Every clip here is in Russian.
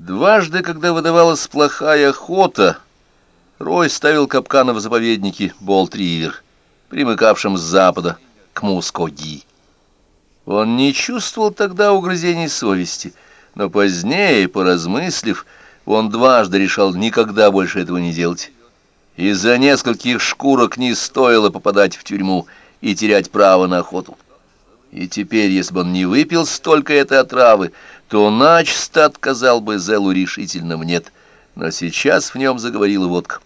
Дважды, когда выдавалась плохая охота, Рой ставил капканы в заповеднике Болт-Ривер, примыкавшем с запада к Мускоги. Он не чувствовал тогда угрызений совести, но позднее, поразмыслив, он дважды решал никогда больше этого не делать. Из-за нескольких шкурок не стоило попадать в тюрьму и терять право на охоту. И теперь, если бы он не выпил столько этой отравы, то начисто отказал бы Зелу решительно в нет. Но сейчас в нем заговорила водка.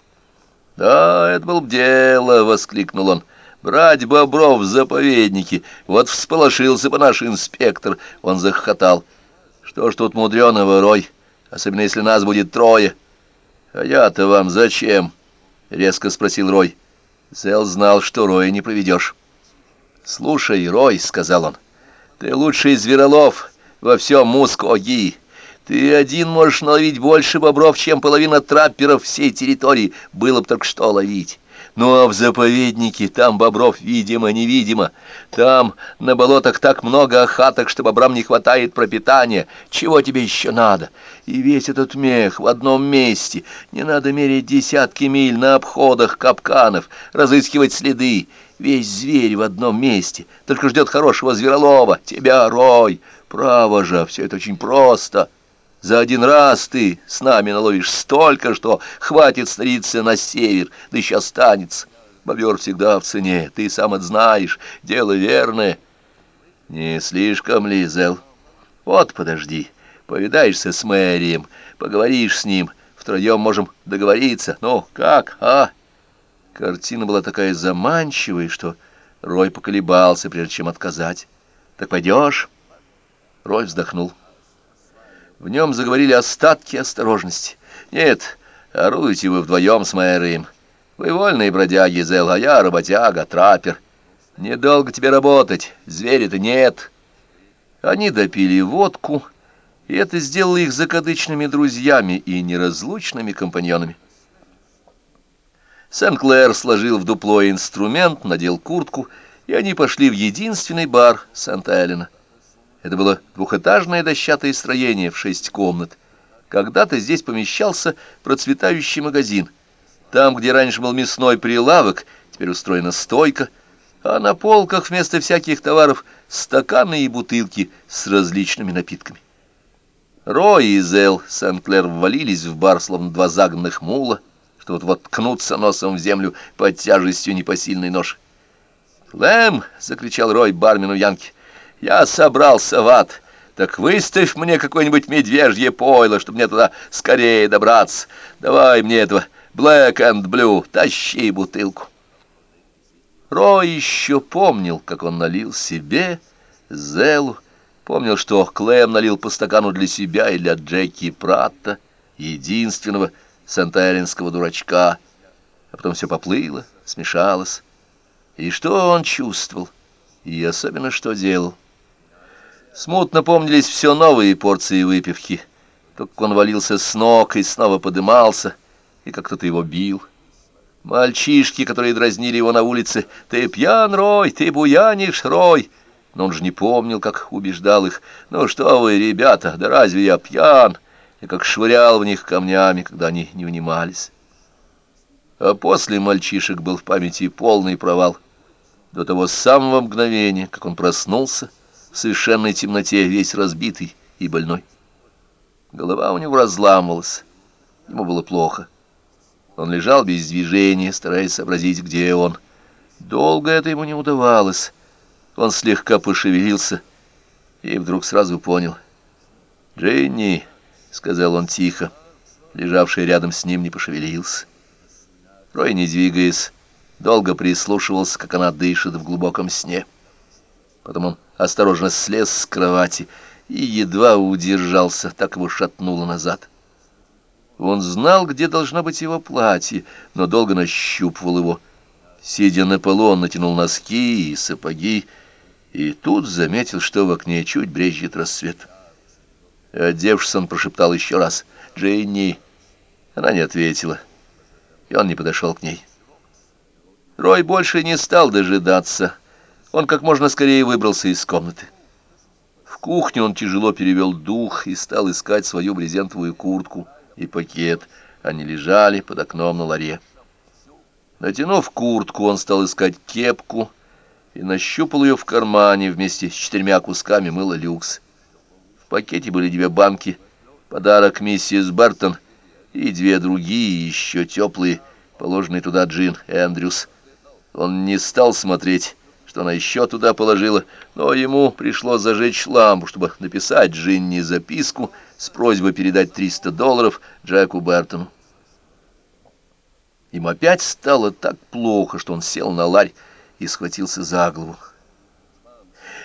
«Да, это было дело!» — воскликнул он. «Брать бобров в заповеднике! Вот всполошился бы наш инспектор!» Он захохотал. «Что ж тут мудреного, Рой? Особенно если нас будет трое!» «А я-то вам зачем?» — резко спросил Рой. Зел знал, что Роя не проведешь. «Слушай, Рой», — сказал он, — «ты лучший зверолов во всем Мускоги. Ты один можешь наловить больше бобров, чем половина трапперов всей территории. Было бы только что ловить». Ну а в заповеднике там бобров видимо-невидимо. Там на болотах так много охаток, что бобрам не хватает пропитания. Чего тебе еще надо? И весь этот мех в одном месте. Не надо мерить десятки миль на обходах капканов, разыскивать следы. Весь зверь в одном месте, только ждет хорошего зверолова. Тебя, Рой! Право же, все это очень просто. За один раз ты с нами наловишь столько, что хватит снарядиться на север, да еще останется. Бобер всегда в цене, ты сам это знаешь, дело верное. Не слишком ли, Зел? Вот подожди, повидаешься с мэрием, поговоришь с ним, втроем можем договориться. Ну, как, а? Картина была такая заманчивая, что Рой поколебался, прежде чем отказать. «Так пойдешь?» Рой вздохнул. В нем заговорили остатки осторожности. «Нет, орудуйте вы вдвоем с мэром. Вы вольные бродяги, Зел, а я работяга, траппер. Недолго тебе работать, зверя-то нет». Они допили водку, и это сделало их закадычными друзьями и неразлучными компаньонами. Сен-Клэр сложил в дупло инструмент, надел куртку, и они пошли в единственный бар Санта-Элена. Это было двухэтажное дощатое строение в шесть комнат. Когда-то здесь помещался процветающий магазин. Там, где раньше был мясной прилавок, теперь устроена стойка, а на полках вместо всяких товаров стаканы и бутылки с различными напитками. Рой и Зел Сен-Клер ввалились в бар, словно два загнанных мула, что вот-вот ткнуться носом в землю под тяжестью непосильной нож. «Лэм!» — закричал Рой бармену Янки. Я собрался в ад. Так выставь мне какое-нибудь медвежье пойло, чтобы мне туда скорее добраться. Давай мне этого Black and Blue, тащи бутылку. Рой еще помнил, как он налил себе, Зелу, помнил, что Клэм налил по стакану для себя и для Джеки Пратта, единственного сантайлинского дурачка, а потом все поплыло, смешалось. И что он чувствовал, и особенно что делал. Смутно помнились все новые порции выпивки. То, как он валился с ног и снова подымался, и как кто-то его бил. Мальчишки, которые дразнили его на улице, «Ты пьян, Рой, ты буянишь, Рой!» Но он же не помнил, как убеждал их. «Ну что вы, ребята, да разве я пьян?» И как швырял в них камнями, когда они не внимались. А после мальчишек был в памяти полный провал. До того самого мгновения, как он проснулся, в совершенной темноте, весь разбитый и больной. Голова у него разламывалась, ему было плохо. Он лежал без движения, стараясь сообразить, где он. Долго это ему не удавалось. Он слегка пошевелился и вдруг сразу понял. «Дженни», — сказал он тихо, лежавший рядом с ним не пошевелился. Рой, не двигаясь, долго прислушивался, как она дышит в глубоком сне. Потом он осторожно слез с кровати и едва удержался, так его шатнуло назад. Он знал, где должно быть его платье, но долго нащупывал его. Сидя на полу, он натянул носки и сапоги, и тут заметил, что в окне чуть брежет рассвет. Одевшись, он прошептал еще раз «Дженни». Она не ответила, и он не подошел к ней. Рой больше не стал дожидаться, он как можно скорее выбрался из комнаты. В кухне он тяжело перевел дух и стал искать свою брезентовую куртку и пакет. Они лежали под окном на ларе. Натянув куртку, он стал искать кепку и нащупал ее в кармане вместе с четырьмя кусками мыла люкс. В пакете были две банки, подарок миссис Бартон и две другие, еще теплые, положенные туда джин Эндрюс. Он не стал смотреть, что она еще туда положила, но ему пришлось зажечь лампу, чтобы написать Джинни записку с просьбой передать 300 долларов Джеку Бертону. Им опять стало так плохо, что он сел на ларь и схватился за голову.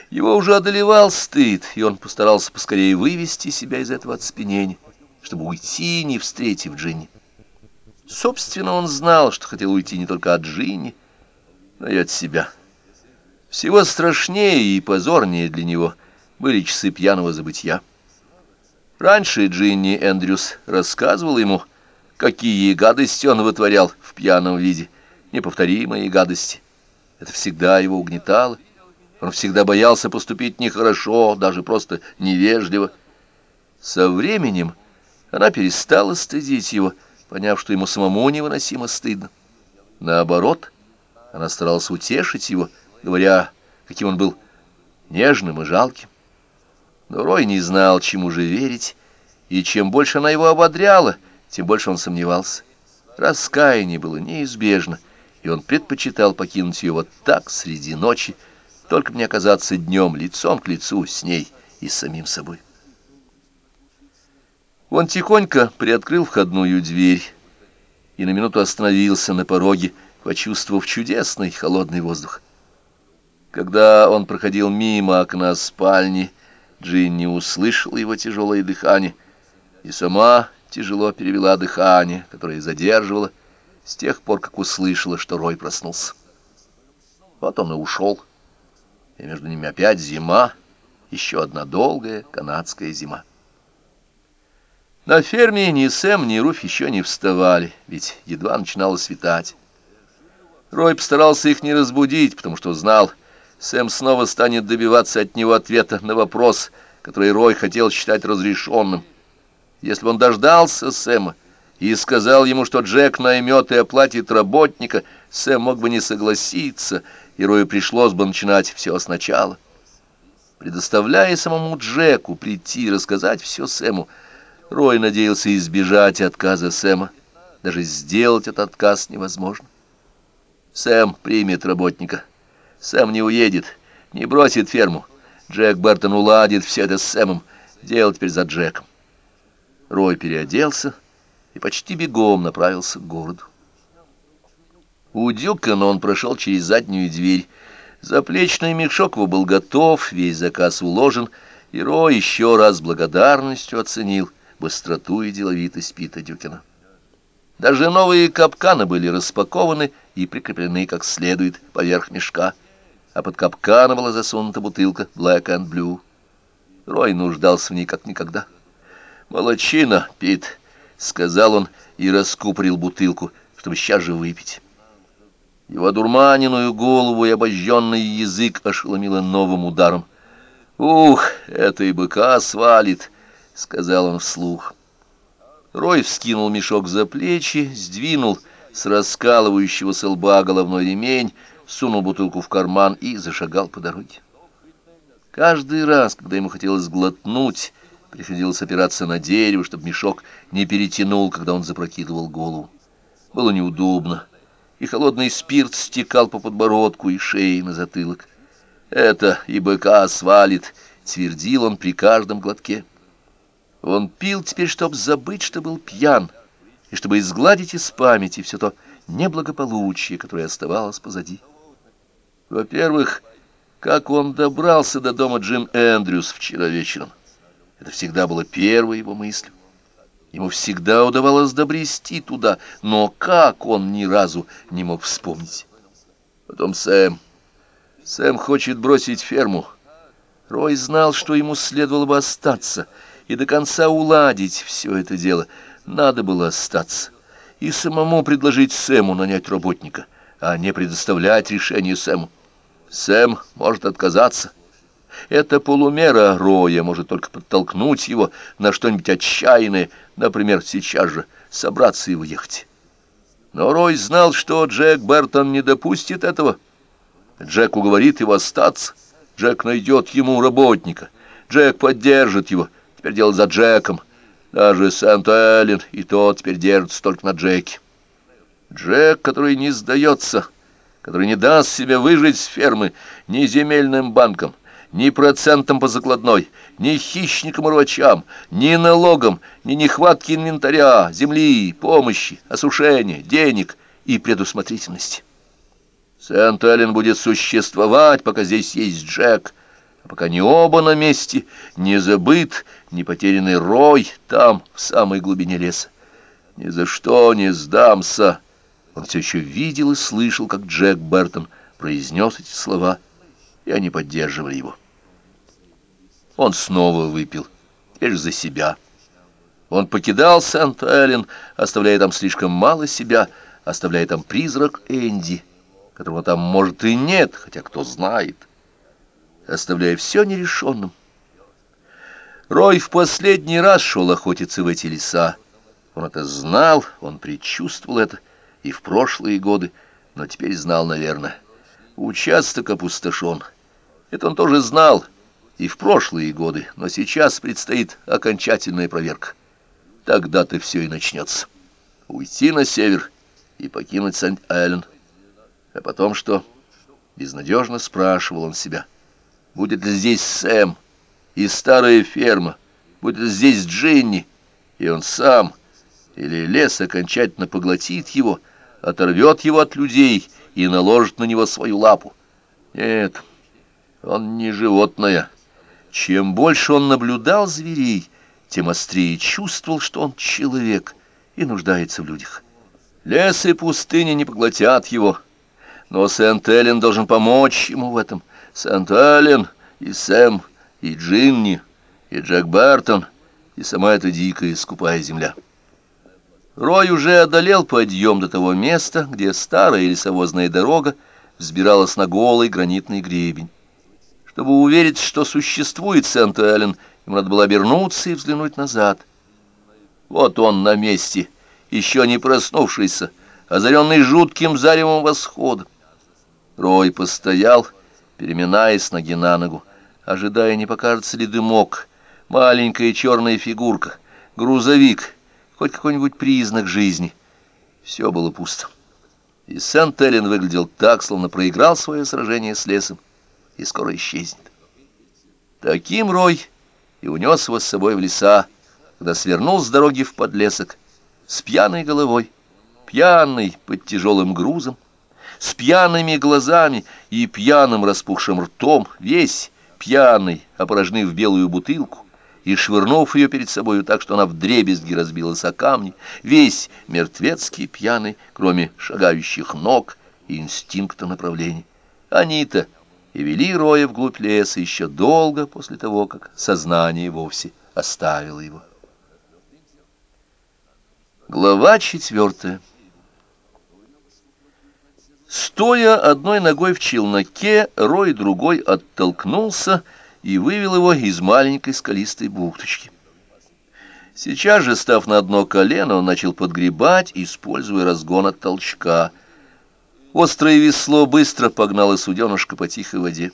Его уже одолевал стыд, и он постарался поскорее вывести себя из этого оцепенения, чтобы уйти, не встретив Джинни. Собственно, он знал, что хотел уйти не только от Джинни, но и от себя. Всего страшнее и позорнее для него были часы пьяного забытья. Раньше Джинни Эндрюс рассказывал ему, какие гадости он вытворял в пьяном виде, неповторимые гадости. Это всегда его угнетало. Он всегда боялся поступить нехорошо, даже просто невежливо. Со временем она перестала стыдить его, поняв, что ему самому невыносимо стыдно. Наоборот, она старалась утешить его, говоря, каким он был нежным и жалким. Но Рой не знал, чему же верить, и чем больше она его ободряла, тем больше он сомневался. Раскаяние было неизбежно, и он предпочитал покинуть ее вот так среди ночи, только мне оказаться днем лицом к лицу с ней и с самим собой. Он тихонько приоткрыл входную дверь и на минуту остановился на пороге, почувствовав чудесный холодный воздух. Когда он проходил мимо окна спальни, Джинни услышала его тяжелое дыхание и сама тяжело перевела дыхание, которое задерживала с тех пор, как услышала, что Рой проснулся. Вот он и ушел, и между ними опять зима, еще одна долгая канадская зима. На ферме ни Сэм, ни Руф еще не вставали, ведь едва начинало светать. Рой постарался их не разбудить, потому что знал, Сэм снова станет добиваться от него ответа на вопрос, который Рой хотел считать разрешенным. Если бы он дождался Сэма и сказал ему, что Джек наймет и оплатит работника, Сэм мог бы не согласиться, и Рою пришлось бы начинать все сначала. Предоставляя самому Джеку прийти и рассказать все Сэму, Рой надеялся избежать отказа Сэма. Даже сделать этот отказ невозможно. Сэм примет работника. Сэм не уедет, не бросит ферму. Джек Бертон уладит все это с Сэмом. Дело теперь за Джеком. Рой переоделся и почти бегом направился к городу. У Дюкана он прошел через заднюю дверь. Заплечный мешок его был готов, весь заказ уложен, и Рой еще раз благодарностью оценил быстроту и деловитость Пита Дюкина. Даже новые капканы были распакованы и прикреплены как следует поверх мешка а под капканом была засунута бутылка Black and Blue. Рой нуждался в ней как никогда. «Молодчина, Пит», — сказал он и раскупорил бутылку, чтобы сейчас же выпить. Его дурманенную голову и обожженный язык ошеломило новым ударом. «Ух, это и быка свалит», — сказал он вслух. Рой вскинул мешок за плечи, сдвинул с раскалывающегося лба головной ремень, сунул бутылку в карман и зашагал по дороге. Каждый раз, когда ему хотелось глотнуть, приходилось опираться на дерево, чтобы мешок не перетянул, когда он запрокидывал голову. Было неудобно, и холодный спирт стекал по подбородку и шее на затылок. «Это и быка свалит», — твердил он при каждом глотке. Он пил теперь, чтобы забыть, что был пьян, и чтобы изгладить из памяти все то неблагополучие, которое оставалось позади. Во-первых, как он добрался до дома Джим Эндрюс вчера вечером. Это всегда было первой его мыслью. Ему всегда удавалось добрести туда, но как он ни разу не мог вспомнить. Потом Сэм. Сэм хочет бросить ферму. Рой знал, что ему следовало бы остаться и до конца уладить все это дело. Надо было остаться и самому предложить Сэму нанять работника, а не предоставлять решение Сэму. Сэм может отказаться. Эта полумера Роя может только подтолкнуть его на что-нибудь отчаянное, например, сейчас же собраться и уехать. Но Рой знал, что Джек Бертон не допустит этого. Джек уговорит его остаться. Джек найдет ему работника. Джек поддержит его. Теперь дело за Джеком. Даже Сент-Эллен и тот теперь держится только на Джеке. Джек, который не сдается, который не даст себе выжить с фермы ни земельным банком, ни процентом по закладной, ни хищникам и рвачам, ни налогом, ни нехватки инвентаря, земли, помощи, осушения, денег и предусмотрительности. Сент-Эллен будет существовать, пока здесь есть Джек, а пока не оба на месте, не забыт, не потерянный рой там, в самой глубине леса. Ни за что не сдамся. Он все еще видел и слышал, как Джек Бертон произнес эти слова — и они поддерживали его. Он снова выпил, теперь за себя. Он покидал Сент-Эллен, оставляя там слишком мало себя, оставляя там призрак Энди, которого там, может, и нет, хотя кто знает, оставляя все нерешенным. Рой в последний раз шел охотиться в эти леса. Он это знал, он предчувствовал это и в прошлые годы, но теперь знал, наверное. Участок опустошен. Это он тоже знал и в прошлые годы, но сейчас предстоит окончательная проверка. Тогда-то все и начнется. Уйти на север и покинуть Сент-Эллен. А потом что? Безнадежно спрашивал он себя. Будет ли здесь Сэм и старая ферма? Будет ли здесь Джинни и он сам? Или лес окончательно поглотит его, оторвет его от людей и наложит на него свою лапу? Нет, он не животное. Чем больше он наблюдал зверей, тем острее чувствовал, что он человек и нуждается в людях. Лес и пустыня не поглотят его, но Сент-Эллен должен помочь ему в этом. Сент-Эллен и Сэм, и Джинни, и Джек Бертон, и сама эта дикая скупая земля. Рой уже одолел подъем до того места, где старая лесовозная дорога взбиралась на голый гранитный гребень. Чтобы увериться, что существует Сент-Эллен, ему надо было обернуться и взглянуть назад. Вот он на месте, еще не проснувшийся, озаренный жутким заревом восхода. Рой постоял, переминаясь ноги на ногу, ожидая, не покажется ли дымок, маленькая черная фигурка, грузовик, хоть какой-нибудь признак жизни. Все было пусто. И Сент-Эллен выглядел так, словно проиграл свое сражение с лесом и скоро исчезнет. Таким Рой и унес его с собой в леса, когда свернул с дороги в подлесок, с пьяной головой, пьяный под тяжелым грузом, с пьяными глазами и пьяным распухшим ртом, весь пьяный, опорожнив белую бутылку и швырнув ее перед собою так, что она вдребезги разбилась о камни, весь мертвецкий пьяный, кроме шагающих ног и инстинкта направления. Они-то и вели Роя вглубь леса еще долго после того, как сознание вовсе оставило его. Глава четвертая Стоя одной ногой в челноке, Рой другой оттолкнулся и вывел его из маленькой скалистой бухточки. Сейчас же, став на одно колено, он начал подгребать, используя разгон от толчка — Острое весло быстро погнало суденышко по тихой воде.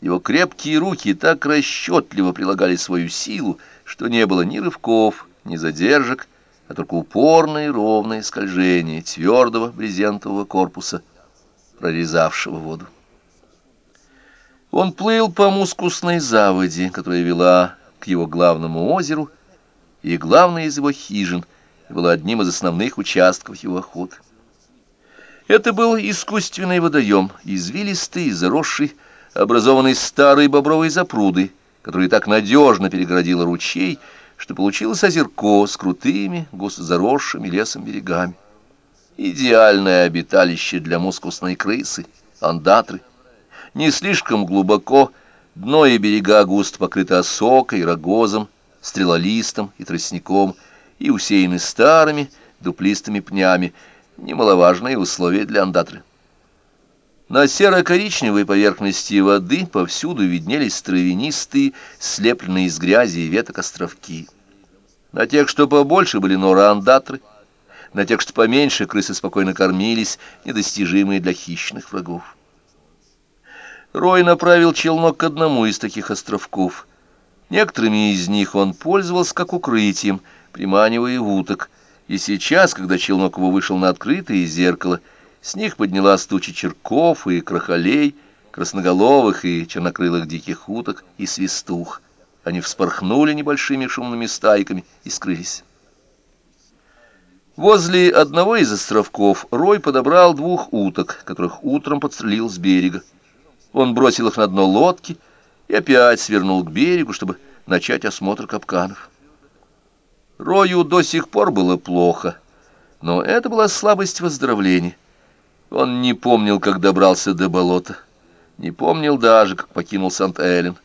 Его крепкие руки так расчетливо прилагали свою силу, что не было ни рывков, ни задержек, а только упорное и ровное скольжение твердого брезентового корпуса, прорезавшего воду. Он плыл по мускусной заводе, которая вела к его главному озеру, и главная из его хижин была одним из основных участков его охоты. Это был искусственный водоем, извилистый заросший, образованный старой бобровой запрудой, которая так надежно перегородила ручей, что получилось озерко с крутыми, густо заросшими лесом берегами. Идеальное обиталище для мускусной крысы, андатры. Не слишком глубоко, дно и берега густо покрыты осокой, рогозом, стрелолистом и тростником, и усеяны старыми дуплистыми пнями, немаловажные условия для андатры. На серо-коричневой поверхности воды повсюду виднелись травянистые, слепленные из грязи и веток островки. На тех, что побольше, были нора-андатры, на тех, что поменьше, крысы спокойно кормились, недостижимые для хищных врагов. Рой направил челнок к одному из таких островков. Некоторыми из них он пользовался как укрытием, приманивая уток, и сейчас, когда челнок его вышел на открытое зеркало, с них поднялась туча черков и крахолей, красноголовых и чернокрылых диких уток и свистух. Они вспорхнули небольшими шумными стайками и скрылись. Возле одного из островков Рой подобрал двух уток, которых утром подстрелил с берега. Он бросил их на дно лодки и опять свернул к берегу, чтобы начать осмотр капканов. Рою до сих пор было плохо, но это была слабость выздоровления. Он не помнил, как добрался до болота, не помнил даже, как покинул Сант-Эллен.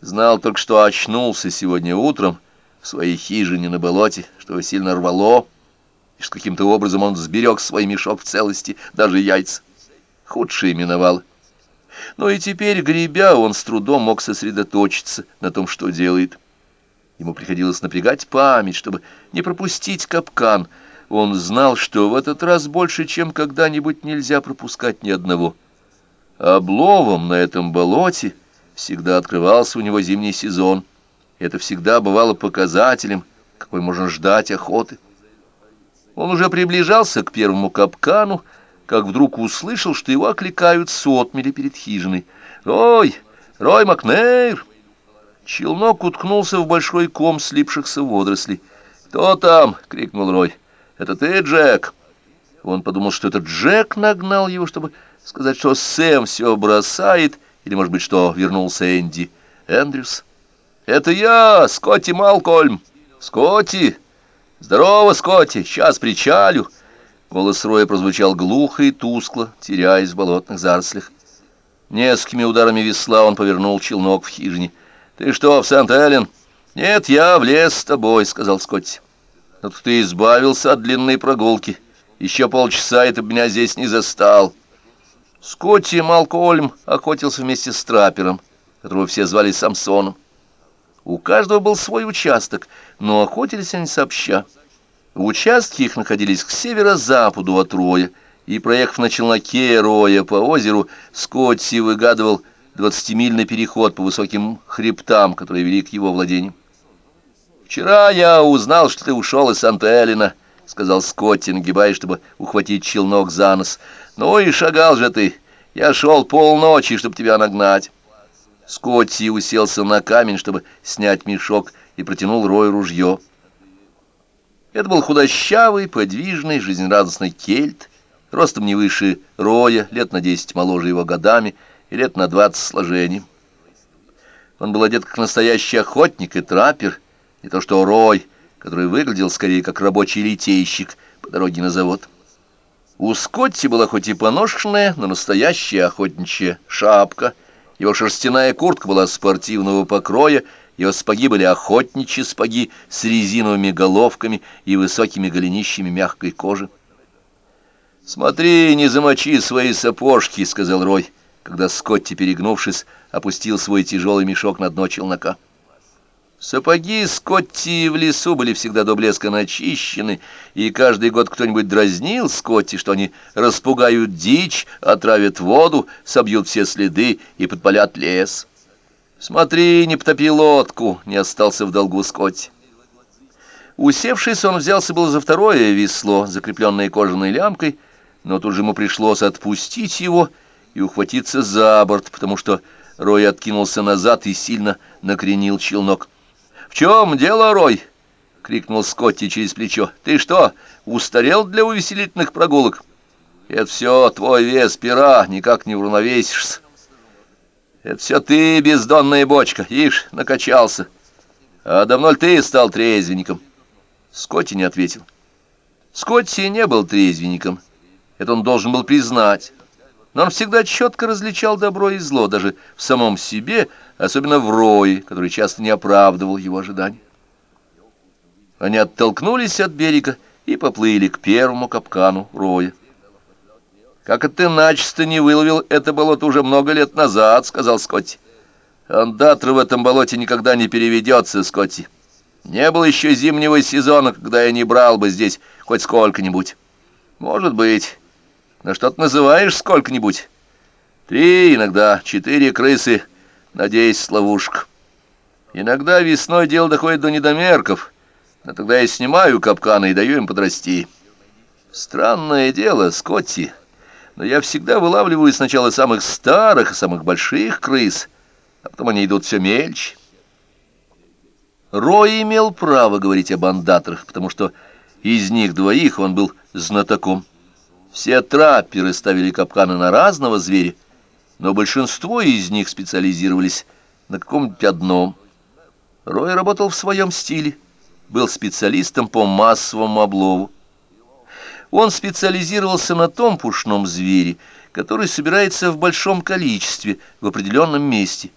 Знал только, что очнулся сегодня утром в своей хижине на болоте, что его сильно рвало, и что каким-то образом он сберег свой мешок в целости, даже яйца. Худшее миновало. Но и теперь, гребя, он с трудом мог сосредоточиться на том, что делает. Ему приходилось напрягать память, чтобы не пропустить капкан. Он знал, что в этот раз больше, чем когда-нибудь, нельзя пропускать ни одного. Обловом на этом болоте всегда открывался у него зимний сезон. Это всегда бывало показателем, какой можно ждать охоты. Он уже приближался к первому капкану, как вдруг услышал, что его окликают с отмели перед хижиной. «Рой! Рой Макнейр!» Челнок уткнулся в большой ком слипшихся водорослей. «Кто там?» — крикнул Рой. «Это ты, Джек?» Он подумал, что это Джек нагнал его, чтобы сказать, что Сэм все бросает, или, может быть, что вернулся Энди Эндрюс. «Это я, Скотти Малкольм!» «Скотти! Здорово, Скотти! Сейчас причалю!» Голос Роя прозвучал глухо и тускло, теряясь в болотных зарослях. Несколькими ударами весла он повернул челнок в хижине. «Ты что, в Сент-Эллен?» «Нет, я в лес с тобой», — сказал Скотти. «Но ты избавился от длинной прогулки. Еще полчаса, и ты меня здесь не застал». Скотти Малкольм охотился вместе с траппером, которого все звали Самсоном. У каждого был свой участок, но охотились они сообща. Участки их находились к северо-западу от Роя, и, проехав на челноке Роя по озеру, Скотти выгадывал двадцатимильный переход по высоким хребтам, которые вели к его владениям. «Вчера я узнал, что ты ушел из Санта-Элина», — сказал Скотти, нагибаясь, чтобы ухватить челнок за нос. «Ну и шагал же ты. Я шел полночи, чтобы тебя нагнать». Скотти уселся на камень, чтобы снять мешок, и протянул Рой ружье. Это был худощавый, подвижный, жизнерадостный кельт, ростом не выше Роя, лет на десять моложе его годами — и лет на двадцать сложением. Он был одет как настоящий охотник и траппер, не то что Рой, который выглядел скорее как рабочий литейщик по дороге на завод. У Скотти была хоть и поношенная, но настоящая охотничья шапка. Его шерстяная куртка была спортивного покроя, его спаги были охотничьи спаги с резиновыми головками и высокими голенищами мягкой кожи. «Смотри, не замочи свои сапожки», — сказал Рой когда Скотти, перегнувшись, опустил свой тяжелый мешок на дно челнока. Сапоги Скотти в лесу были всегда до блеска начищены, и каждый год кто-нибудь дразнил Скотти, что они распугают дичь, отравят воду, собьют все следы и подпалят лес. «Смотри, не потопи лодку!» — не остался в долгу Скотти. Усевшись, он взялся было за второе весло, закрепленное кожаной лямкой, но тут же ему пришлось отпустить его — и ухватиться за борт, потому что Рой откинулся назад и сильно накренил челнок. «В чем дело, Рой?» — крикнул Скотти через плечо. «Ты что, устарел для увеселительных прогулок?» «Это все твой вес пера, никак не уравновесишься». «Это все ты, бездонная бочка, ишь, накачался. А давно ли ты стал трезвенником?» Скотти не ответил. Скотти не был трезвенником. Это он должен был признать но он всегда четко различал добро и зло, даже в самом себе, особенно в Рое, который часто не оправдывал его ожиданий. Они оттолкнулись от берега и поплыли к первому капкану Роя. «Как это ты начисто не выловил это болото уже много лет назад», — сказал Скотти. «Андатра в этом болоте никогда не переведется, Скотти. Не было еще зимнего сезона, когда я не брал бы здесь хоть сколько-нибудь». «Может быть. Но что ты называешь сколько-нибудь?» «Три, иногда четыре крысы на десять ловушек. Иногда весной дело доходит до недомерков, но тогда я снимаю капканы и даю им подрасти. Странное дело, Скотти» но я всегда вылавливаю сначала самых старых и самых больших крыс, а потом они идут все мельче. Рой имел право говорить об андаторах, потому что из них двоих он был знатоком. Все трапперы ставили капканы на разного зверя, но большинство из них специализировались на каком-нибудь одном. Рой работал в своем стиле, был специалистом по массовому облову. Он специализировался на том пушном звере, который собирается в большом количестве в определенном месте.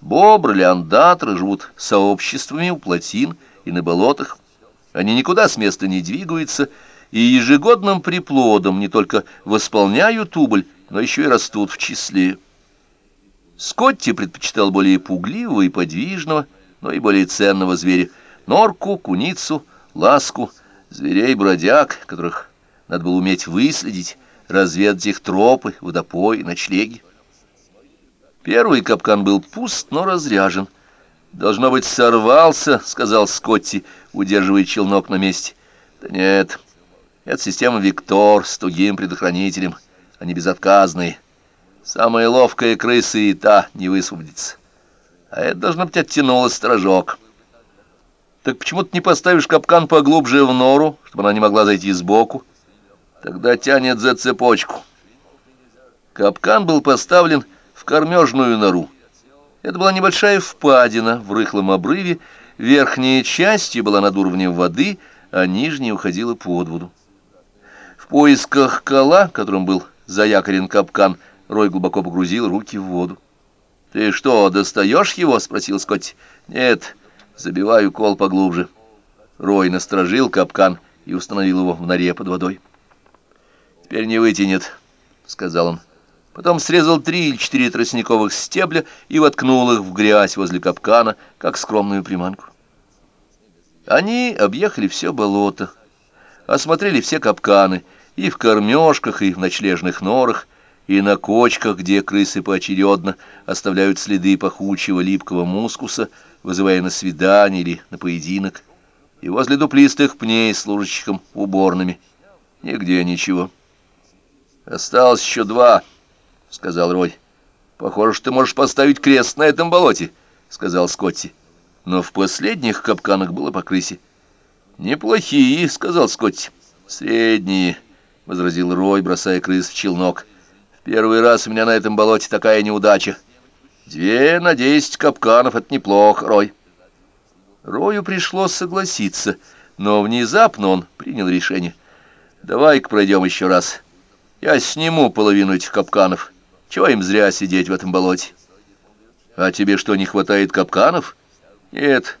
Бобры, леондаторы живут сообществами у плотин и на болотах. Они никуда с места не двигаются, и ежегодным приплодом не только восполняют убыль, но еще и растут в числе. Скотти предпочитал более пугливого и подвижного, но и более ценного зверя — норку, куницу, ласку, зверей-бродяг, которых надо было уметь выследить, разведать их тропы, водопои, ночлеги. Первый капкан был пуст, но разряжен. «Должно быть, сорвался», — сказал Скотти, удерживая челнок на месте. «Да нет, это система «Виктор» с тугим предохранителем. Они безотказные. Самая ловкая крыса и та не высвободится. А это, должно быть, оттянуло сторожок». «Так почему ты не поставишь капкан поглубже в нору, чтобы она не могла зайти сбоку?» Тогда тянет за цепочку. Капкан был поставлен в кормежную нору. Это была небольшая впадина в рыхлом обрыве, верхняя часть была над уровнем воды, а нижняя уходила под воду. В поисках кола, которым был заякорен капкан, Рой глубоко погрузил руки в воду. «Ты что, достаешь его?» — спросил Скотт. «Нет, забиваю кол поглубже». Рой насторожил капкан и установил его в норе под водой. «Теперь не вытянет», — сказал он. Потом срезал три или четыре тростниковых стебля и воткнул их в грязь возле капкана, как скромную приманку. Они объехали все болото, осмотрели все капканы, и в кормежках, и в ночлежных норах, и на кочках, где крысы поочередно оставляют следы пахучего липкого мускуса, вызывая на свидание или на поединок, и возле дуплистых пней, служащих уборными. Нигде ничего. «Осталось еще два», — сказал Рой. «Похоже, что ты можешь поставить крест на этом болоте», — сказал Скотти. Но в последних капканах было по крысе. «Неплохие», — сказал Скотти. «Средние», — возразил Рой, бросая крыс в челнок. «В первый раз у меня на этом болоте такая неудача. Две на десять капканов — это неплохо, Рой». Рою пришлось согласиться, но внезапно он принял решение. «Давай-ка пройдем еще раз». Я сниму половину этих капканов. Чего им зря сидеть в этом болоте? А тебе что, не хватает капканов? Нет.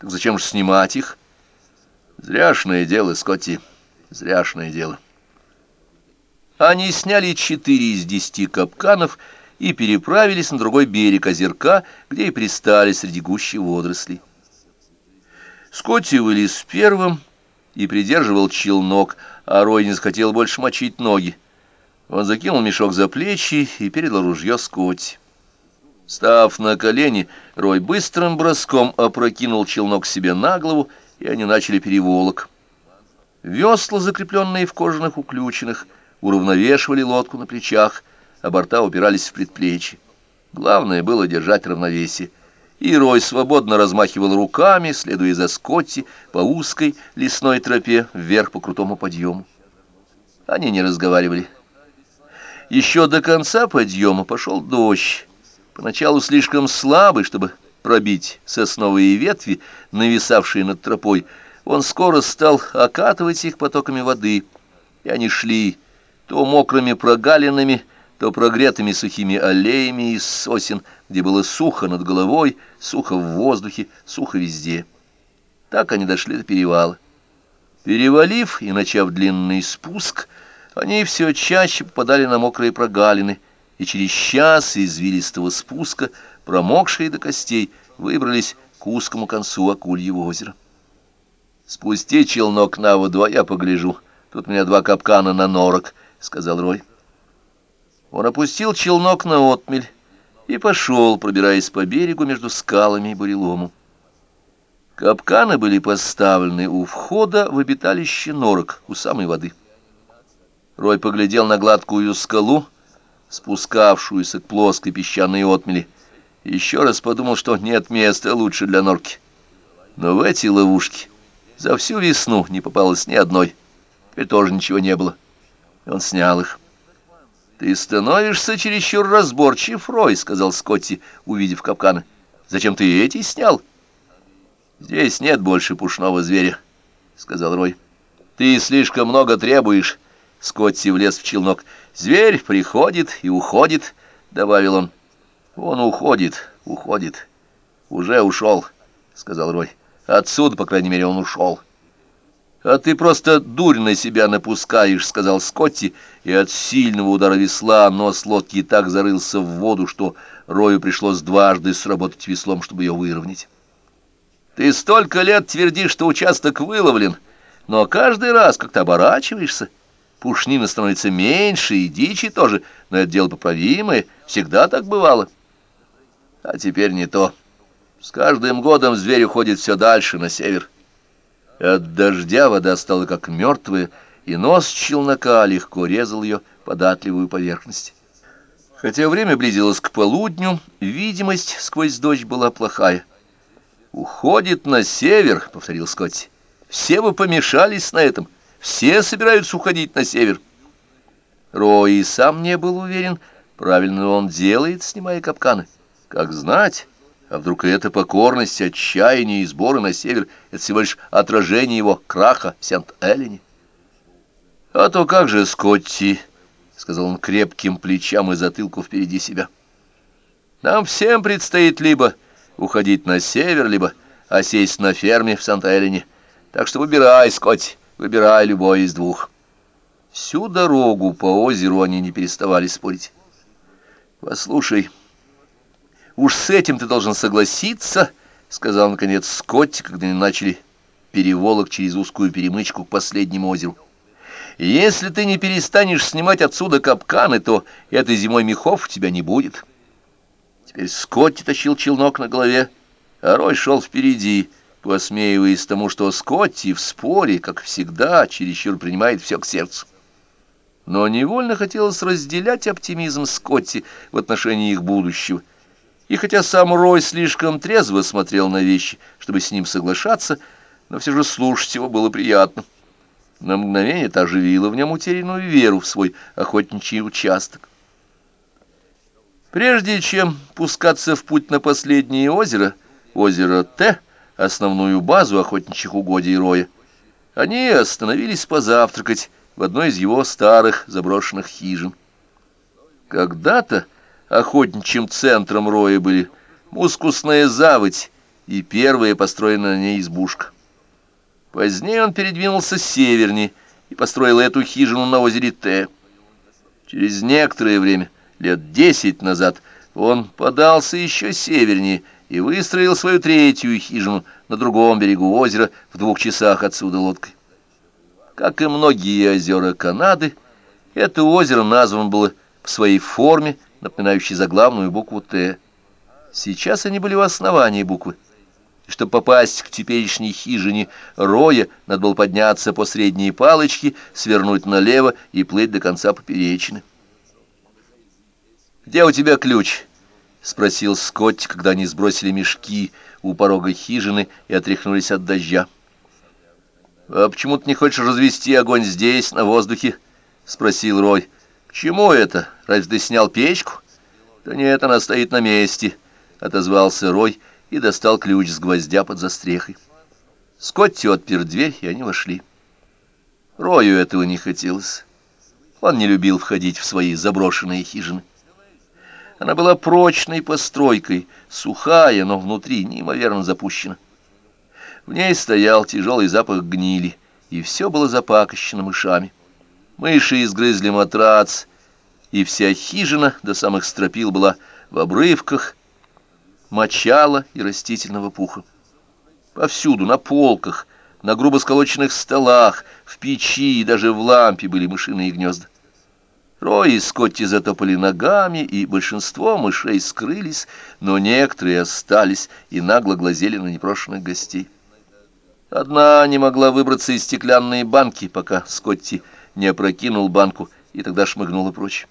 Так зачем же снимать их? Зряшное дело, Скотти, зряшное дело. Они сняли четыре из десяти капканов и переправились на другой берег озерка, где и пристали среди гущи водорослей. Скотти вылез первым и придерживал челнок, а Рой не захотел больше мочить ноги. Он закинул мешок за плечи и передал ружье Скотти. Став на колени, Рой быстрым броском опрокинул челнок себе на голову, и они начали переволок. Весла, закрепленные в кожаных уключенных, уравновешивали лодку на плечах, а борта упирались в предплечье. Главное было держать равновесие. И Рой свободно размахивал руками, следуя за Скотти по узкой лесной тропе вверх по крутому подъему. Они не разговаривали. Еще до конца подъема пошел дождь, поначалу слишком слабый, чтобы пробить сосновые ветви, нависавшие над тропой. Он скоро стал окатывать их потоками воды, и они шли то мокрыми прогалинами, то прогретыми сухими аллеями из сосен, где было сухо над головой, сухо в воздухе, сухо везде. Так они дошли до перевала. Перевалив и начав длинный спуск, Они все чаще попадали на мокрые прогалины, и через час извилистого спуска, промокшие до костей, выбрались к узкому концу Акульего озера. «Спусти челнок на воду, а я погляжу. Тут у меня два капкана на норок», — сказал Рой. Он опустил челнок на отмель и пошел, пробираясь по берегу между скалами и буреломом. Капканы были поставлены у входа в обиталище норок, у самой воды. Рой поглядел на гладкую скалу, спускавшуюся к плоской песчаной отмели, еще раз подумал, что нет места лучше для норки. Но в эти ловушки за всю весну не попалось ни одной, теперь тоже ничего не было. И он снял их. «Ты становишься чересчур разборчив, Рой», — сказал Скотти, увидев капканы. «Зачем ты эти снял?» «Здесь нет больше пушного зверя», — сказал Рой. «Ты слишком много требуешь». Скотти влез в челнок. «Зверь приходит и уходит», — добавил он. «Он уходит, уходит. Уже ушел», — сказал Рой. «Отсюда, по крайней мере, он ушел». «А ты просто дурь на себя напускаешь», — сказал Скотти, и от сильного удара весла нос лодки так зарылся в воду, что Рою пришлось дважды сработать веслом, чтобы ее выровнять. «Ты столько лет твердишь, что участок выловлен, но каждый раз как-то оборачиваешься». Пушнина становится меньше, и дичи тоже, но это дело поправимое, всегда так бывало. А теперь не то. С каждым годом зверь уходит все дальше, на север. От дождя вода стала как мертвая, и нос челнока легко резал ее податливую поверхность. Хотя время близилось к полудню, видимость сквозь дождь была плохая. «Уходит на север», — повторил Скотти. «Все вы помешались на этом». Все собираются уходить на север. Рой и сам не был уверен, правильно он делает, снимая капканы. Как знать, а вдруг эта покорность, отчаяние и сборы на север — это всего лишь отражение его краха в Сент-Эллене? А то как же, Скотти, — сказал он крепким плечам и затылку впереди себя. Нам всем предстоит либо уходить на север, либо осесть на ферме в Санта-Элене. Так что выбирай, Скотти. Выбирай любой из двух. Всю дорогу по озеру они не переставали спорить. «Послушай, уж с этим ты должен согласиться», — сказал, наконец, Скотти, когда они начали переволок через узкую перемычку к последнему озеру. «Если ты не перестанешь снимать отсюда капканы, то этой зимой мехов у тебя не будет». Теперь Скотти тащил челнок на голове, а Рой шел впереди, — посмеиваясь тому, что Скотти в споре, как всегда, чересчур принимает все к сердцу. Но невольно хотелось разделять оптимизм Скотти в отношении их будущего. И хотя сам Рой слишком трезво смотрел на вещи, чтобы с ним соглашаться, но все же слушать его было приятно. На мгновение это оживило в нем утерянную веру в свой охотничий участок. Прежде чем пускаться в путь на последнее озеро, озеро Т, основную базу охотничьих угодий Роя, они остановились позавтракать в одной из его старых заброшенных хижин. Когда-то охотничьим центром Роя были мускусная заводь и первая построенная на ней избушка. Позднее он передвинулся севернее и построил эту хижину на озере Т. Через некоторое время, лет десять назад, он подался еще севернее и выстроил свою третью хижину на другом берегу озера в двух часах отсюда лодкой. Как и многие озера Канады, это озеро названо было в своей форме, напоминающей заглавную букву «Т». Сейчас они были в основании буквы. Чтобы попасть к теперешней хижине Роя, надо было подняться по средней палочке, свернуть налево и плыть до конца поперечины. «Где у тебя ключ?» — спросил Скотт, когда они сбросили мешки у порога хижины и отряхнулись от дождя. «А почему ты не хочешь развести огонь здесь, на воздухе?» — спросил Рой. «К чему это? Разве ты снял печку?» «Да нет, она стоит на месте», — отозвался Рой и достал ключ с гвоздя под застрехой. Скотти отпер дверь, и они вошли. Рою этого не хотелось. Он не любил входить в свои заброшенные хижины. Она была прочной постройкой, сухая, но внутри неимоверно запущена. В ней стоял тяжелый запах гнили, и все было запакощено мышами. Мыши изгрызли матрац, и вся хижина до самых стропил была в обрывках мочала и растительного пуха. Повсюду, на полках, на грубо сколоченных столах, в печи и даже в лампе были мышиные гнезда. Рой и Скотти затопали ногами, и большинство мышей скрылись, но некоторые остались и нагло глазели на непрошенных гостей. Одна не могла выбраться из стеклянной банки, пока Скотти не опрокинул банку, и тогда шмыгнула прочь.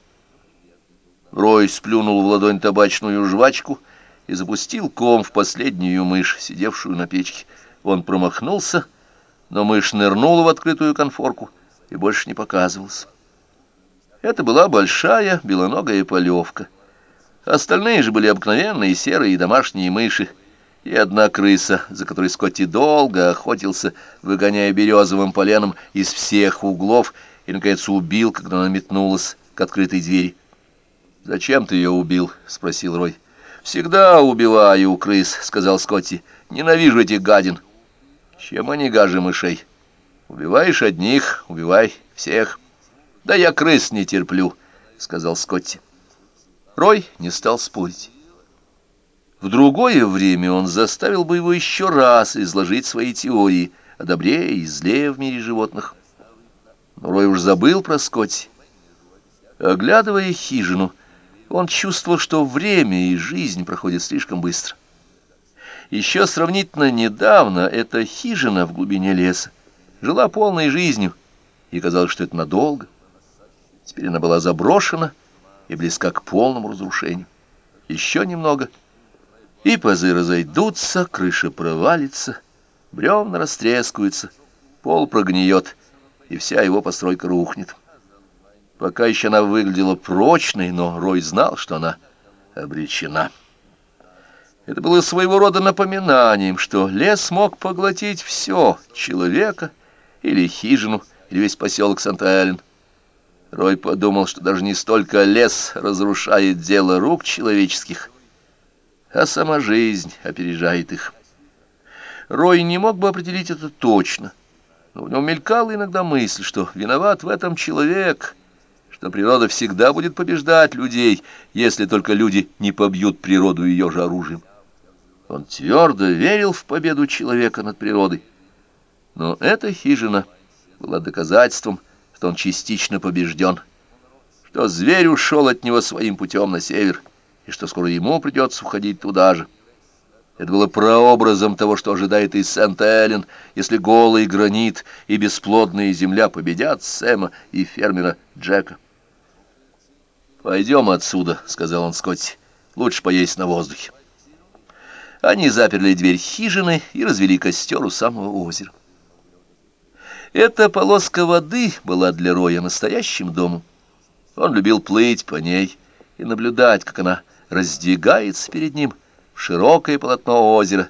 Рой сплюнул в ладонь табачную жвачку и запустил ком в последнюю мышь, сидевшую на печке. Он промахнулся, но мышь нырнула в открытую конфорку и больше не показывалась. Это была большая белоногая полевка. Остальные же были обыкновенные серые домашние мыши, и одна крыса, за которой Скотти долго охотился, выгоняя березовым поленом из всех углов, и, наконец, убил, когда она метнулась к открытой двери. «Зачем ты ее убил?» — спросил Рой. «Всегда убиваю крыс», — сказал Скотти. «Ненавижу этих гадин». «Чем они гаже мышей?» «Убиваешь одних, убивай всех». «Да я крыс не терплю», — сказал Скотти. Рой не стал спорить. В другое время он заставил бы его еще раз изложить свои теории о добре и зле в мире животных. Но Рой уж забыл про Скотти. Оглядывая хижину, он чувствовал, что время и жизнь проходят слишком быстро. Еще сравнительно недавно эта хижина в глубине леса жила полной жизнью, и казалось, что это надолго. Теперь она была заброшена и близка к полному разрушению. Еще немного, и пазы разойдутся, крыша провалится, бревна растрескаются, пол прогниет, и вся его постройка рухнет. Пока еще она выглядела прочной, но Рой знал, что она обречена. Это было своего рода напоминанием, что лес мог поглотить все — человека или хижину, или весь поселок Санта-Элен. Рой подумал, что даже не столько лес разрушает дело рук человеческих, а сама жизнь опережает их. Рой не мог бы определить это точно, но в нем мелькала иногда мысль, что виноват в этом человек, что природа всегда будет побеждать людей, если только люди не побьют природу ее же оружием. Он твердо верил в победу человека над природой, но эта хижина была доказательством, что он частично побежден, что зверь ушел от него своим путем на север, и что скоро ему придется уходить туда же. Это было прообразом того, что ожидает и Сент-Эллен, если голый гранит и бесплодная земля победят Сэма и фермера Джека. «Пойдем отсюда», — сказал он Скотти. «Лучше поесть на воздухе». Они заперли дверь хижины и развели костер у самого озера. Эта полоска воды была для Роя настоящим домом. Он любил плыть по ней и наблюдать, как она раздвигается перед ним в широкое полотно озера,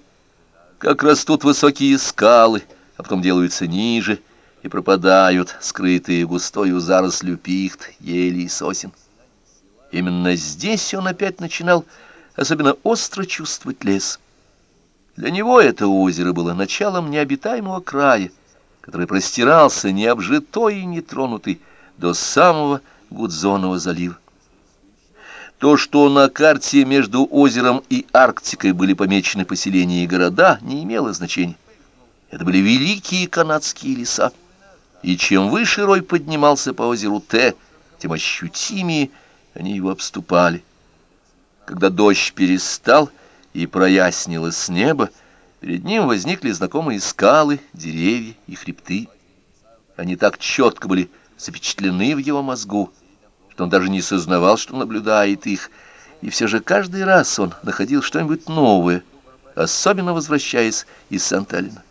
как растут высокие скалы, а потом делаются ниже и пропадают, скрытые густою зарослью пихт, ели и сосен. Именно здесь он опять начинал особенно остро чувствовать лес. Для него это озеро было началом необитаемого края, который простирался необжитой и нетронутый до самого Гудзонова залива. То, что на карте между озером и Арктикой были помечены поселения и города, не имело значения. Это были великие канадские леса. И чем выше рой поднимался по озеру Т, тем ощутимее они его обступали. Когда дождь перестал и прояснилось небо, Перед ним возникли знакомые скалы, деревья и хребты. Они так четко были запечатлены в его мозгу, что он даже не сознавал, что наблюдает их, и все же каждый раз он находил что-нибудь новое, особенно возвращаясь из Санталина.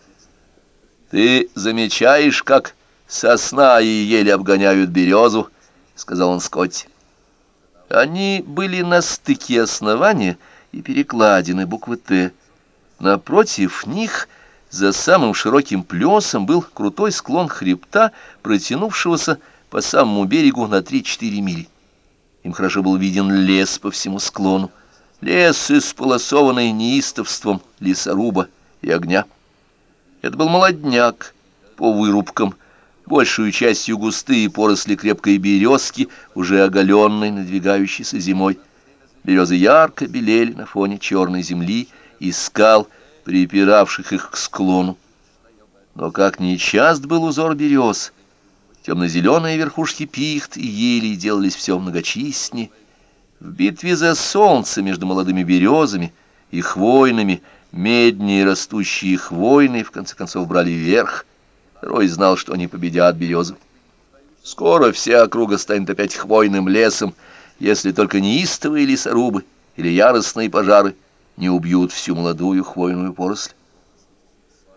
«Ты замечаешь, как сосна и еле обгоняют березу?» — сказал он Скотти. Они были на стыке основания и перекладины буквы «Т», Напротив них, за самым широким плесом, был крутой склон хребта, протянувшегося по самому берегу на 3-4 мили. Им хорошо был виден лес по всему склону, лес, исполосованный неистовством лесоруба и огня. Это был молодняк по вырубкам, большую частью густые поросли крепкой березки, уже оголенной, надвигающейся зимой. Березы ярко белели на фоне черной земли и скал, припиравших их к склону. Но как нечаст был узор берез, темно-зеленые верхушки пихт и ели делались все многочистнее. В битве за солнце между молодыми березами и хвойными, меднее растущие хвойные, в конце концов, брали верх. Рой знал, что они победят березу. Скоро вся округа станет опять хвойным лесом, если только неистовые лесорубы или яростные пожары не убьют всю молодую хвойную поросль.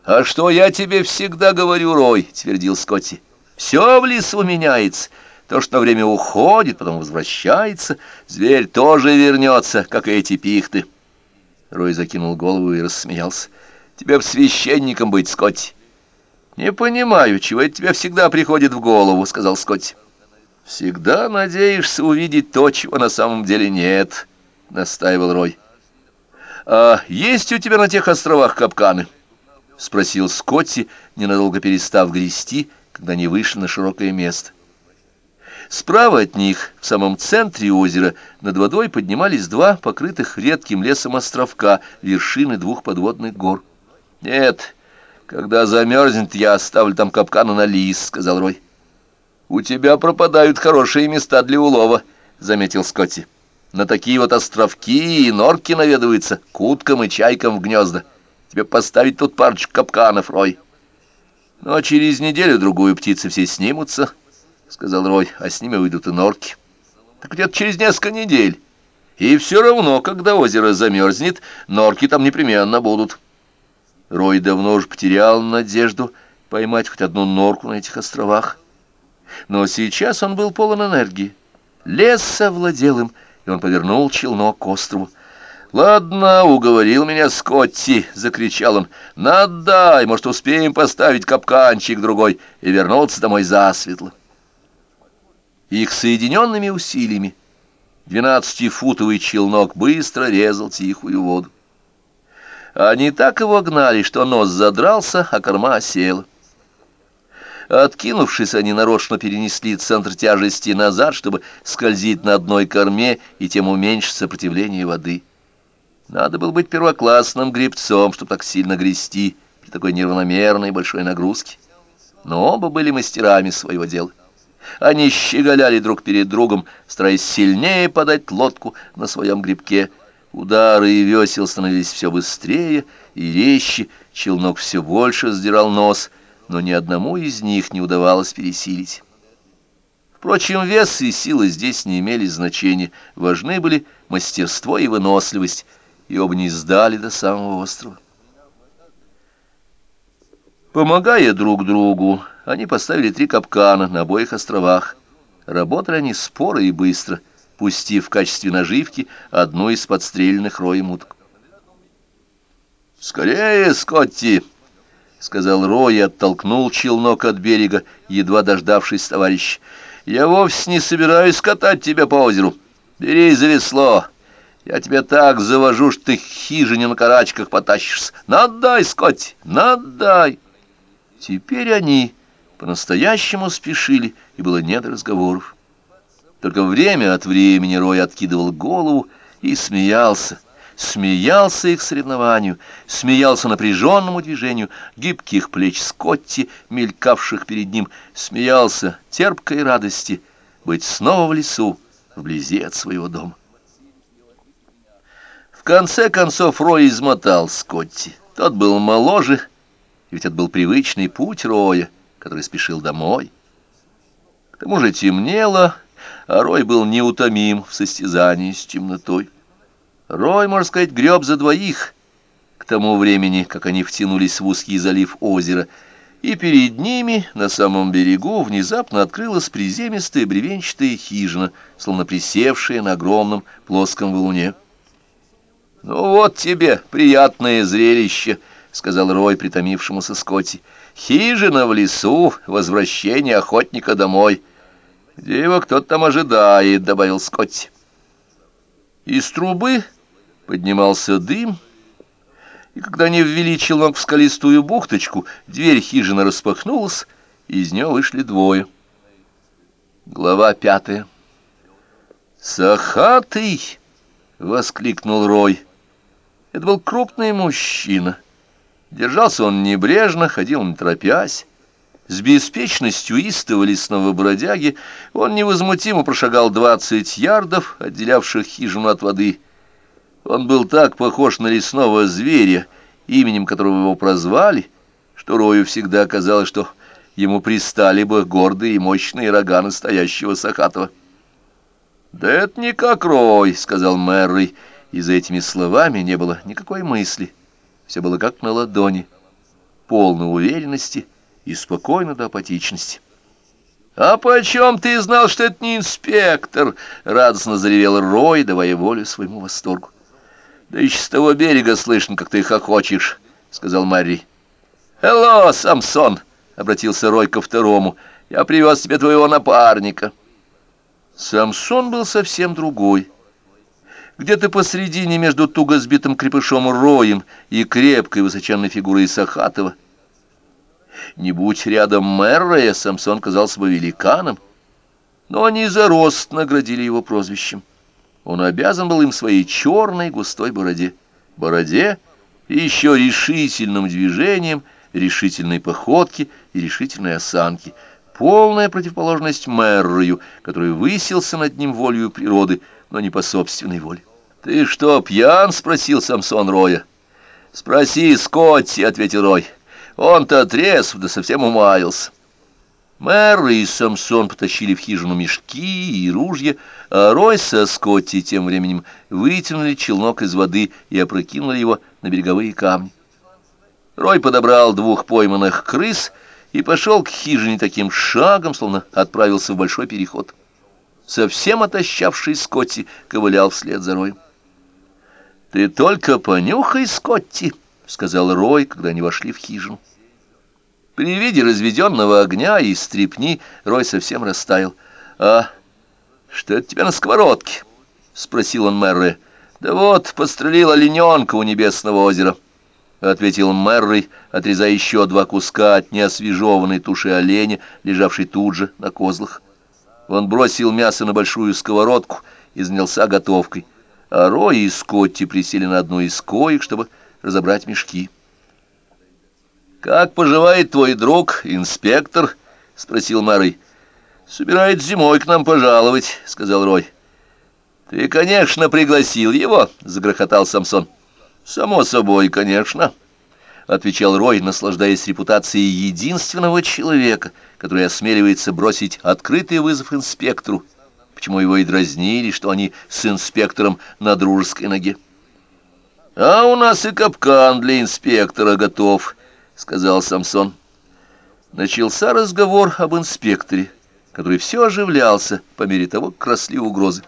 «А что я тебе всегда говорю, Рой?» — твердил Скотти. «Все в лесу меняется. То, что время уходит, потом возвращается. Зверь тоже вернется, как и эти пихты». Рой закинул голову и рассмеялся. «Тебе б священником быть, Скотти». «Не понимаю, чего это тебе всегда приходит в голову», — сказал Скотти. «Всегда надеешься увидеть то, чего на самом деле нет», — настаивал Рой. «А есть у тебя на тех островах капканы?» — спросил Скотти, ненадолго перестав грести, когда они вышли на широкое место. Справа от них, в самом центре озера, над водой поднимались два покрытых редким лесом островка, вершины двух подводных гор. «Нет, когда замерзнет, я оставлю там капканы на лис», — сказал Рой. «У тебя пропадают хорошие места для улова», — заметил Скотти. «На такие вот островки и норки наведываются, к уткам и чайкам в гнезда. Тебе поставить тут парочку капканов, Рой». «Но через неделю-другую птицы все снимутся», — сказал Рой, — «а с ними выйдут и норки». «Так где-то через несколько недель. И все равно, когда озеро замерзнет, норки там непременно будут». Рой давно уже потерял надежду поймать хоть одну норку на этих островах. Но сейчас он был полон энергии. Лес совладел им, и он повернул челнок к острову. «Ладно, уговорил меня Скотти!» — закричал он. «Надай, может, успеем поставить капканчик другой и вернуться домой засветло». Их соединенными усилиями двенадцатифутовый челнок быстро резал тихую воду. Они так его гнали, что нос задрался, а корма осела. Откинувшись, они нарочно перенесли центр тяжести назад, чтобы скользить на одной корме и тем уменьшить сопротивление воды. Надо было быть первоклассным гребцом, чтобы так сильно грести при такой неравномерной большой нагрузке. Но оба были мастерами своего дела. Они щеголяли друг перед другом, стараясь сильнее подать лодку на своем гребке. Удары и весел становились все быстрее и резче, челнок все больше сдирал нос — но ни одному из них не удавалось пересилить. Впрочем, вес и сила здесь не имели значения, важны были мастерство и выносливость, и оба не сдали до самого острова. Помогая друг другу, они поставили три капкана на обоих островах. Работали они споро и быстро, пустив в качестве наживки одну из подстрельных роем уток. «Скорее, Скотти!» — сказал Рой и оттолкнул челнок от берега, едва дождавшись товарищ. «Я вовсе не собираюсь катать тебя по озеру. Бери за весло. Я тебя так завожу, что ты хижине на карачках потащишься. Надай, Скотти, надай!» Теперь они по-настоящему спешили, и было не до разговоров. Только время от времени Рой откидывал голову и смеялся смеялся их соревнованию, смеялся напряженному движению гибких плеч Скотти, мелькавших перед ним, смеялся терпкой радости быть снова в лесу, вблизи от своего дома. В конце концов Рой измотал Скотти. Тот был моложе, ведь это был привычный путь Роя, который спешил домой. К тому же темнело, а Рой был неутомим в состязании с темнотой. Рой, можно сказать, греб за двоих к тому времени, как они втянулись в узкий залив озера, и перед ними, на самом берегу, внезапно открылась приземистая бревенчатая хижина, словно присевшая на огромном плоском валуне. «Ну вот тебе приятное зрелище», — сказал Рой притомившемуся Скотти. «Хижина в лесу, возвращение охотника домой». «Где его кто-то там ожидает», — добавил Скотти. Из трубы поднимался дым, и когда они ввели челнок в скалистую бухточку, дверь хижины распахнулась, из нее вышли двое. Глава пятая. «Сахатый!» — воскликнул Рой. Это был крупный мужчина. Держался он небрежно, ходил не торопясь. С беспечностью истого лесного бродяги он невозмутимо прошагал двадцать ярдов, отделявших хижину от воды. Он был так похож на лесного зверя, именем которого его прозвали, что Рою всегда казалось, что ему пристали бы гордые и мощные рога настоящего Сахатова. «Да это не как Рой», — сказал Мэррой, и за этими словами не было никакой мысли. Все было как на ладони, полной уверенности и спокойно до апатичности. «А почем ты знал, что это не инспектор?» — радостно заревел Рой, давая волю своему восторгу. «Да еще с того берега слышно, как ты хохочешь», — сказал Марри. «Элло, Самсон!» — обратился Рой ко второму. «Я привез тебе твоего напарника». Самсон был совсем другой. Где-то посредине между туго сбитым крепышом Роем и крепкой высоченной фигурой Сахатова. Не будь рядом Мэррея, Самсон казался бы великаном, но они за рост наградили его прозвищем. Он обязан был им своей черной густой бороде. Бороде и еще решительным движением, решительной походке и решительной осанке — полная противоположность Мэррою, который высился над ним волею природы, но не по собственной воле. «Ты что, пьян?» — спросил Самсон Роя. «Спроси Скотти», — ответил Рой. «Он-то трезв, да совсем умаялся». Мэр и Самсон потащили в хижину мешки и ружья, а Рой со Скотти тем временем вытянули челнок из воды и опрокинули его на береговые камни. Рой подобрал двух пойманных крыс и пошел к хижине таким шагом, словно отправился в большой переход. Совсем отощавший Скотти ковылял вслед за Роем. «Ты только понюхай, Скотти!» — сказал Рой, когда они вошли в хижину. При виде разведенного огня и стрепни Рой совсем растаял. «А что это тебя на сковородке?» — спросил он Мэрре. «Да вот, пострелил олененка у Небесного озера». — ответил Мэррой, отрезая еще два куска от неосвежеванной туши оленя, лежавшей тут же на козлах. Он бросил мясо на большую сковородку и занялся готовкой, а Рой и Скотти присели на одну из коек, чтобы разобрать мешки. «Как поживает твой друг, инспектор?» — спросил Мэррой. «Собирает зимой к нам пожаловать», — сказал Рой. «Ты, конечно, пригласил его», — загрохотал Самсон. «Само собой, конечно», — отвечал Рой, наслаждаясь репутацией единственного человека, который осмеливается бросить открытый вызов инспектору, почему его и дразнили, что они с инспектором на дружеской ноге. «А у нас и капкан для инспектора готов», — сказал Самсон. Начался разговор об инспекторе, который все оживлялся по мере того, как росли угрозы.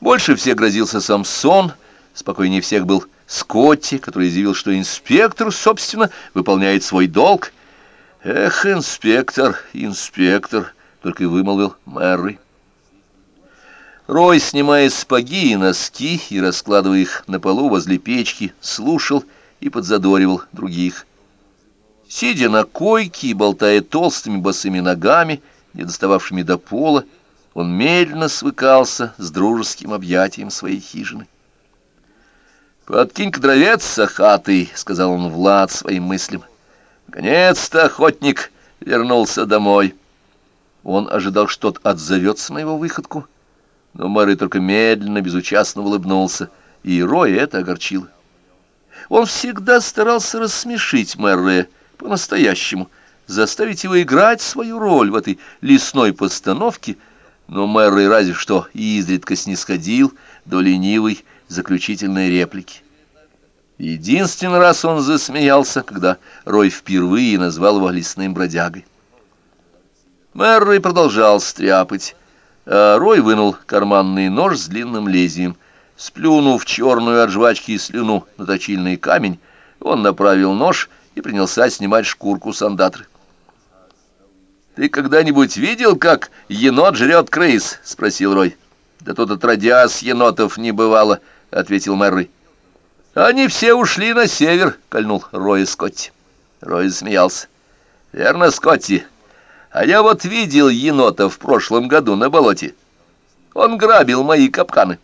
Больше всех грозился Самсон, спокойнее всех был Скотти, который заявил, что инспектор, собственно, выполняет свой долг. «Эх, инспектор, инспектор!» — только и вымолвил Мэри. Рой, снимая сапоги и носки и раскладывая их на полу возле печки, слушал и подзадоривал других. Сидя на койке и болтая толстыми босыми ногами, не достававшими до пола, он медленно свыкался с дружеским объятием своей хижины. «Подкинь-ка дровец, сахатый», — сказал он Влад своим мыслям. «Конец-то охотник вернулся домой». Он ожидал, что тот отзовется на его выходку, но Мэрри только медленно, безучастно улыбнулся, и Рой это огорчило. Он всегда старался рассмешить Мэрри по-настоящему, заставить его играть свою роль в этой лесной постановке, но Мэрри разве что изредка снисходил до ленивой, заключительной реплики. Единственный раз он засмеялся, когда Рой впервые назвал его лесным бродягой. Мэррой продолжал стряпать, а Рой вынул карманный нож с длинным лезвием. Сплюнув черную от жвачки слюну на точильный камень, он направил нож и принялся снимать шкурку сандатры. «Ты когда-нибудь видел, как енот жрет крыс?» — спросил Рой. «Да тут отродясь енотов не бывало», — ответил Мэрри. «Они все ушли на север», — кольнул Рой Скотти. Рой смеялся. «Верно, Скотти, А я вот видел енота в прошлом году на болоте. Он грабил мои капканы.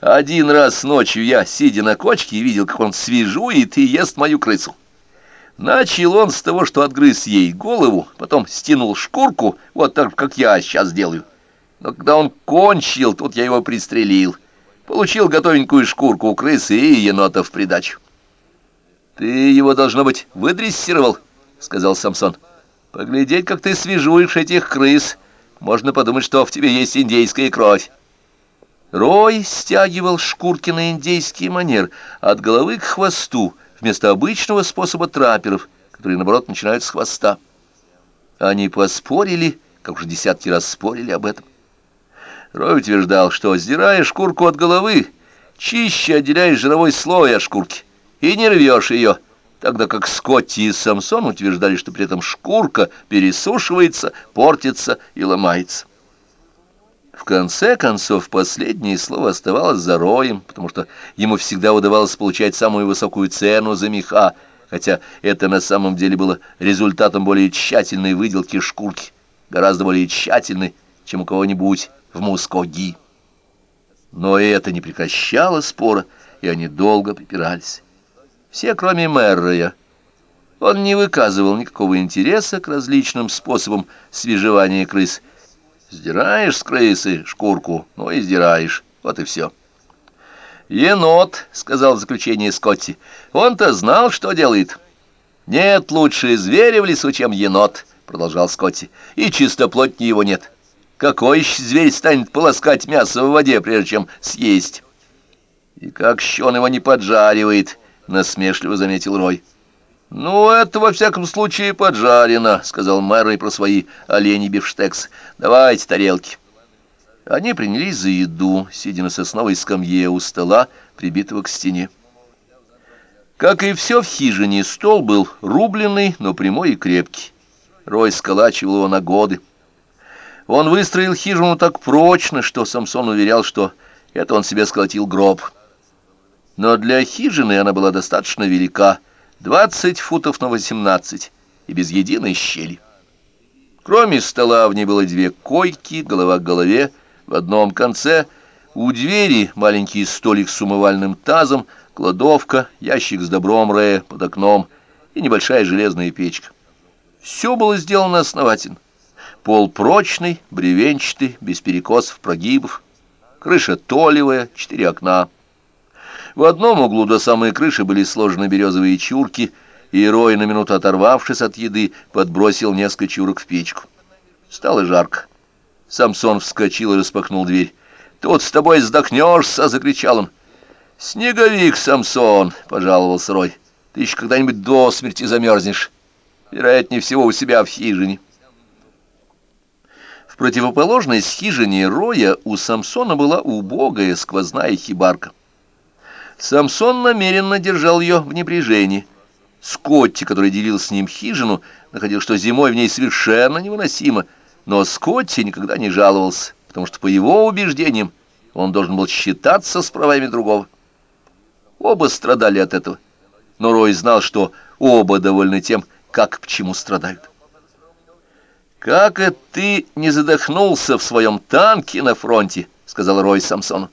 Один раз ночью я, сидя на кочке, видел, как он свежует и ест мою крысу. Начал он с того, что отгрыз ей голову, потом стянул шкурку, вот так, как я сейчас делаю. Но когда он кончил, тут я его пристрелил. Получил готовенькую шкурку у крысы и енота в придачу. «Ты его, должно быть, выдрессировал», — сказал Самсон. «Поглядеть, как ты свежуешь этих крыс. Можно подумать, что в тебе есть индейская кровь». Рой стягивал шкурки на индейский манер от головы к хвосту, вместо обычного способа трапперов, которые, наоборот, начинают с хвоста. Они поспорили, как уже десятки раз спорили об этом. Рой утверждал, что, сдирая шкурку от головы, чище отделяешь жировой слой от шкурки и не рвешь ее, тогда как Скотти и Самсон утверждали, что при этом шкурка пересушивается, портится и ломается. В конце концов, последнее слово оставалось за Роем, потому что ему всегда удавалось получать самую высокую цену за меха, хотя это на самом деле было результатом более тщательной выделки шкурки, гораздо более тщательной, чем у кого-нибудь в Мускоги. Но это не прекращало спора, и они долго припирались. Все, кроме Мэрроя. Он не выказывал никакого интереса к различным способам свежевания крыс, Сдираешь с крысы шкурку, ну и сдираешь. Вот и все. «Енот», — сказал в заключение Скотти, — «он-то знал, что делает». «Нет лучше зверя в лесу, чем енот», — продолжал Скотти, — «и чистоплотнее его нет. Какой еще зверь станет полоскать мясо в воде, прежде чем съесть?» «И как еще его не поджаривает», — насмешливо заметил Рой. «Ну, это, во всяком случае, поджарено», — сказал Мэрой про свои олени бифштекс. «Давайте тарелки». Они принялись за еду, сидя на сосновой скамье у стола, прибитого к стене. Как и все в хижине, стол был рубленый, но прямой и крепкий. Рой сколачивал его на годы. Он выстроил хижину так прочно, что Самсон уверял, что это он себе сколотил гроб. Но для хижины она была достаточно велика — Двадцать футов на восемнадцать и без единой щели. Кроме стола в ней было две койки, голова к голове, в одном конце у двери маленький столик с умывальным тазом, кладовка, ящик с добром Рэя под окном и небольшая железная печка. Все было сделано основательно. Пол прочный, бревенчатый, без перекосов, прогибов. Крыша толевая, четыре окна. В одном углу до самой крыши были сложены березовые чурки, и Рой, на минуту оторвавшись от еды, подбросил несколько чурок в печку. Стало жарко. Самсон вскочил и распахнул дверь. «Тут с тобой сдохнешься!» — закричал он. «Снеговик, Самсон!» — пожаловался Рой. «Ты еще когда-нибудь до смерти замерзнешь. Вероятнее всего, у себя в хижине». В противоположность хижине Роя у Самсона была убогая сквозная хибарка. Самсон намеренно держал ее в небрежении. Скотти, который делил с ним хижину, находил, что зимой в ней совершенно невыносимо, но Скотти никогда не жаловался, потому что, по его убеждениям, он должен был считаться с правами другого. Оба страдали от этого, но Рой знал, что оба довольны тем, как к чему страдают. «Как это ты не задохнулся в своем танке на фронте?» — сказал Рой Самсону.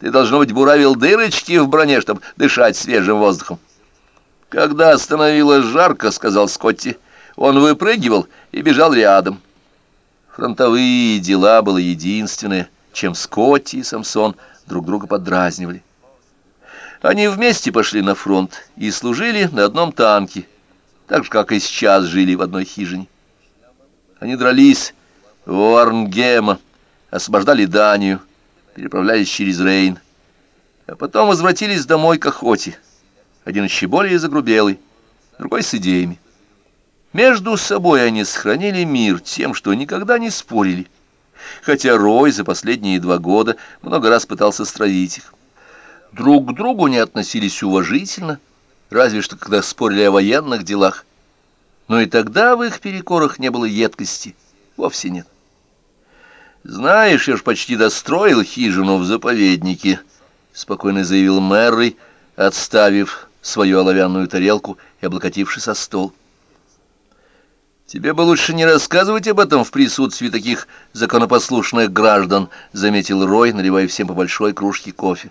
Ты, должно быть, буравил дырочки в броне, чтобы дышать свежим воздухом. Когда становилось жарко, — сказал Скотти, — он выпрыгивал и бежал рядом. Фронтовые дела было единственное, чем Скотти и Самсон друг друга подразнивали. Они вместе пошли на фронт и служили на одном танке, так же, как и сейчас жили в одной хижине. Они дрались в Уарнгема, освобождали Данию, переправлялись через Рейн, а потом возвратились домой к охоте. Один еще более загрубелый, другой с идеями. Между собой они сохранили мир тем, что никогда не спорили, хотя Рой за последние два года много раз пытался стравить их. Друг к другу не относились уважительно, разве что когда спорили о военных делах. Но и тогда в их перекорах не было едкости, вовсе нет. «Знаешь, я ж почти достроил хижину в заповеднике», — спокойно заявил Мэрри, отставив свою оловянную тарелку и облокотившись о стол. «Тебе бы лучше не рассказывать об этом в присутствии таких законопослушных граждан», — заметил Рой, наливая всем по большой кружке кофе.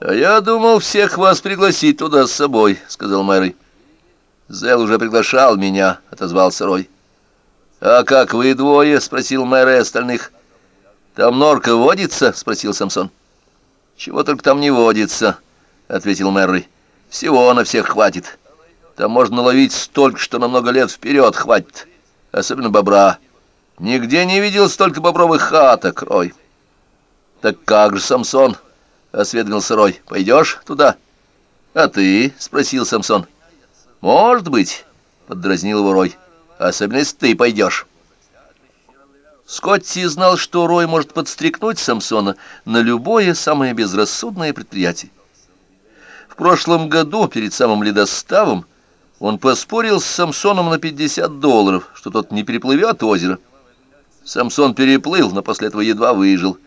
«А я думал всех вас пригласить туда с собой», — сказал Мэри. «Зел уже приглашал меня», — отозвался Рой. «А как вы двое?» — спросил Мэри остальных. «Там норка водится?» — спросил Самсон. «Чего только там не водится», — ответил Мэри. «Всего на всех хватит. Там можно ловить столько, что на много лет вперед хватит, особенно бобра. Нигде не видел столько бобровых хаток, Рой». «Так как же, Самсон?» — осведомился Рой. «Пойдешь туда?» «А ты?» — спросил Самсон. «Может быть», — поддразнил его Рой. «Особенно, если ты пойдешь». Скотти знал, что Рой может подстрекнуть Самсона на любое самое безрассудное предприятие. В прошлом году, перед самым ледоставом, он поспорил с Самсоном на 50 долларов, что тот не переплывет озеро. Самсон переплыл, но после этого едва выжил.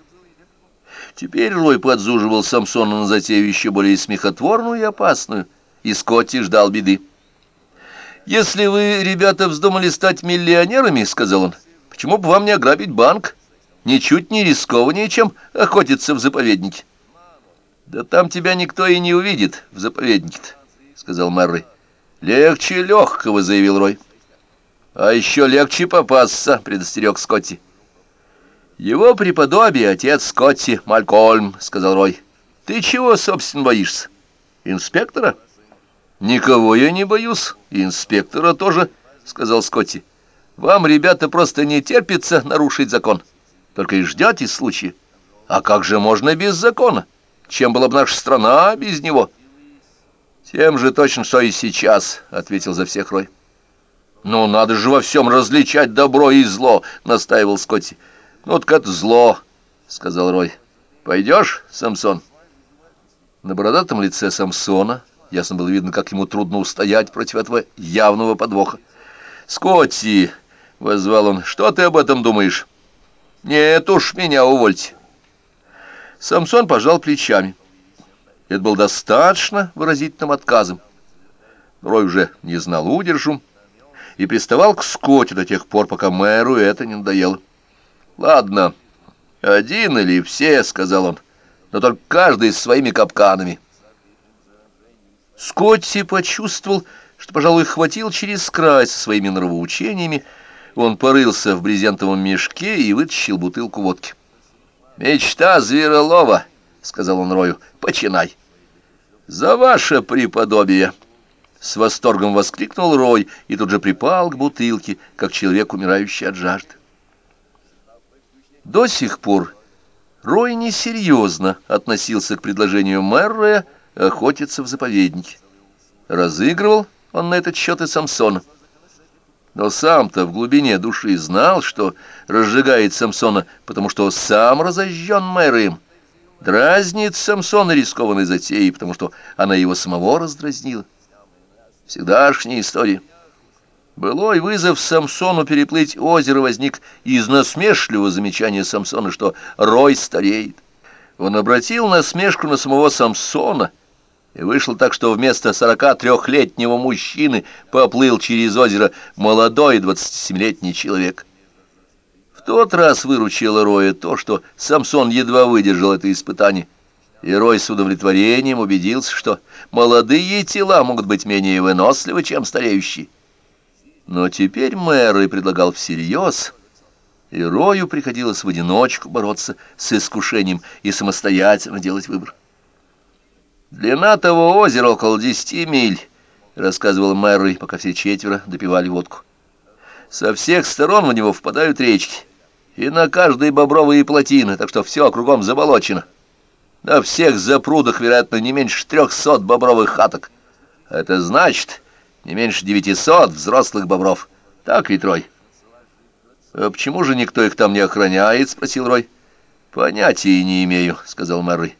Теперь Рой подзуживал Самсона на затею еще более смехотворную и опасную, и Скотти ждал беды. «Если вы, ребята, вздумали стать миллионерами, — сказал он, — почему бы вам не ограбить банк? Ничуть не рискованнее, чем охотиться в заповеднике». «Да там тебя никто и не увидит в заповеднике-то», — сказал Мэрри. «Легче легкого», — заявил Рой. «А еще легче попасться», — предостерег Скотти. «Его преподобие, отец Скотти Малькольм», — сказал Рой. «Ты чего, собственно, боишься? Инспектора?» «Никого я не боюсь, и инспектора тоже», — сказал Скотти. «Вам, ребята, просто не терпится нарушить закон. Только и ждете случая. А как же можно без закона? Чем была бы наша страна без него?» «Тем же точно, что и сейчас», — ответил за всех Рой. «Ну, надо же во всем различать добро и зло», — настаивал Скотти. «Ну, так это зло», — сказал Рой. «Пойдешь, Самсон?» На бородатом лице Самсона ясно было видно, как ему трудно устоять против этого явного подвоха. «Скотти!» — воззвал он. «Что ты об этом думаешь?» «Нет уж, меня увольте». Самсон пожал плечами. Это был достаточно выразительным отказом. Рой уже не знал удержу и приставал к Скотти до тех пор, пока мэру это не надоело. «Ладно, один или все», — сказал он, — «но только каждый с своими капканами». Скотти почувствовал, что, пожалуй, хватил через край со своими нравоучениями. Он порылся в брезентовом мешке и вытащил бутылку водки. «Мечта зверолова», — сказал он Рою, — «починай». «За ваше преподобие!» С восторгом воскликнул Рой и тут же припал к бутылке, как человек, умирающий от жажды. До сих пор Рой несерьезно относился к предложению Мэрроя охотиться в заповеднике. Разыгрывал он на этот счет и Самсона. Но сам-то в глубине души знал, что разжигает Самсона, потому что сам разожжен Мэроем. Дразнит Самсона рискованной затеей, потому что она его самого раздразнила. Всегдашняя история. Былой вызов Самсону переплыть озеро возник из насмешливого замечания Самсона, что Рой стареет. Он обратил насмешку на самого Самсона, и вышло так, что вместо сорока трехлетнего мужчины поплыл через озеро молодой двадцатисемилетний человек. В тот раз выручило Роя то, что Самсон едва выдержал это испытание, и Рой с удовлетворением убедился, что молодые тела могут быть менее выносливы, чем стареющие. Но теперь мэр предлагал всерьез, и Рою приходилось в одиночку бороться с искушением и самостоятельно делать выбор. «Длина того озера около десяти миль», — рассказывал Мэри, пока все четверо допивали водку. «Со всех сторон в него впадают речки, и на каждой бобровые плотины, так что все кругом заболочено. На всех запрудах, вероятно, не меньше трехсот бобровых хаток. Это значит, не меньше девятисот взрослых бобров. Так и Трой?» «А почему же никто их там не охраняет?» — спросил Рой. «Понятия не имею», — сказал Мэри.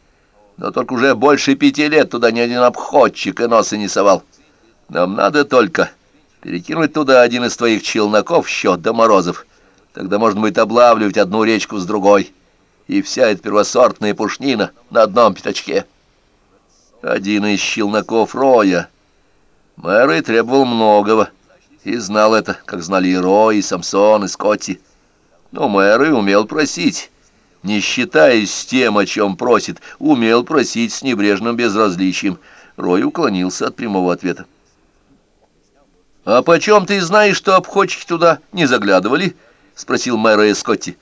«Но только уже больше пяти лет туда ни один обходчик и носа не совал. Нам надо только перекинуть туда один из твоих челноков счет до морозов. Тогда можно будет облавливать одну речку с другой. И вся эта первосортная пушнина на одном пятачке». Один из челноков Роя. Мэр требовал многого. и знал это, как знали и Рой, и Самсон, и Скотти. Но мэр и умел просить, не считаясь с тем, о чем просит, умел просить с небрежным безразличием. Рой уклонился от прямого ответа. «А почем ты знаешь, что обходчики туда не заглядывали?» — спросил мэра Скотти.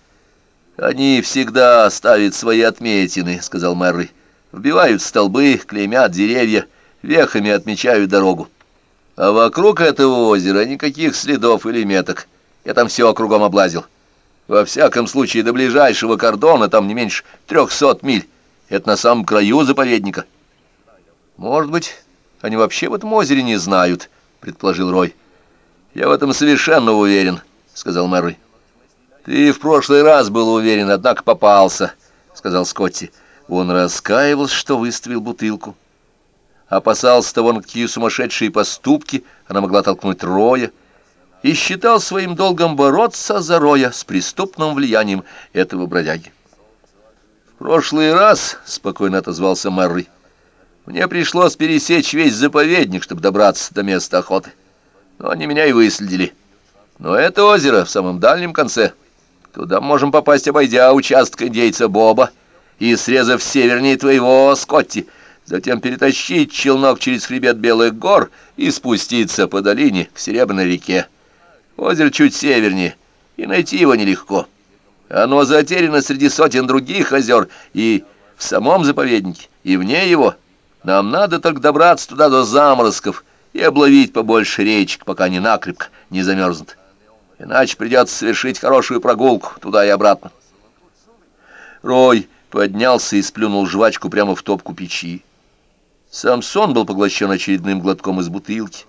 «Они всегда ставят свои отметины», — сказал Мэрри. «Вбивают столбы, клеймят деревья, вехами отмечают дорогу. А вокруг этого озера никаких следов или меток. Я там все кругом облазил. Во всяком случае, до ближайшего кордона там не меньше трехсот миль. Это на самом краю заповедника». «Может быть, они вообще в этом озере не знают», — предположил Рой. «Я в этом совершенно уверен», — сказал Мэрри. «Ты в прошлый раз был уверен, однако попался», — сказал Скотти. Он раскаивался, что выставил бутылку. Опасался того, на какие сумасшедшие поступки она могла толкнуть Роя, и считал своим долгом бороться за Роя с преступным влиянием этого бродяги. «В прошлый раз», — спокойно отозвался Мэрри, — «мне пришлось пересечь весь заповедник, чтобы добраться до места охоты. Но они меня и выследили. Но это озеро в самом дальнем конце». Туда можем попасть, обойдя участок индейца Боба и срезав севернее твоего Скотти, затем перетащить челнок через хребет Белых гор и спуститься по долине к Серебряной реке. Озеро чуть севернее, и найти его нелегко. Оно затеряно среди сотен других озер и в самом заповеднике, и вне его. Нам надо только добраться туда до заморозков и обловить побольше речек, пока они накрепко не замерзнут иначе придется совершить хорошую прогулку туда и обратно. Рой поднялся и сплюнул жвачку прямо в топку печи. Самсон был поглощен очередным глотком из бутылки.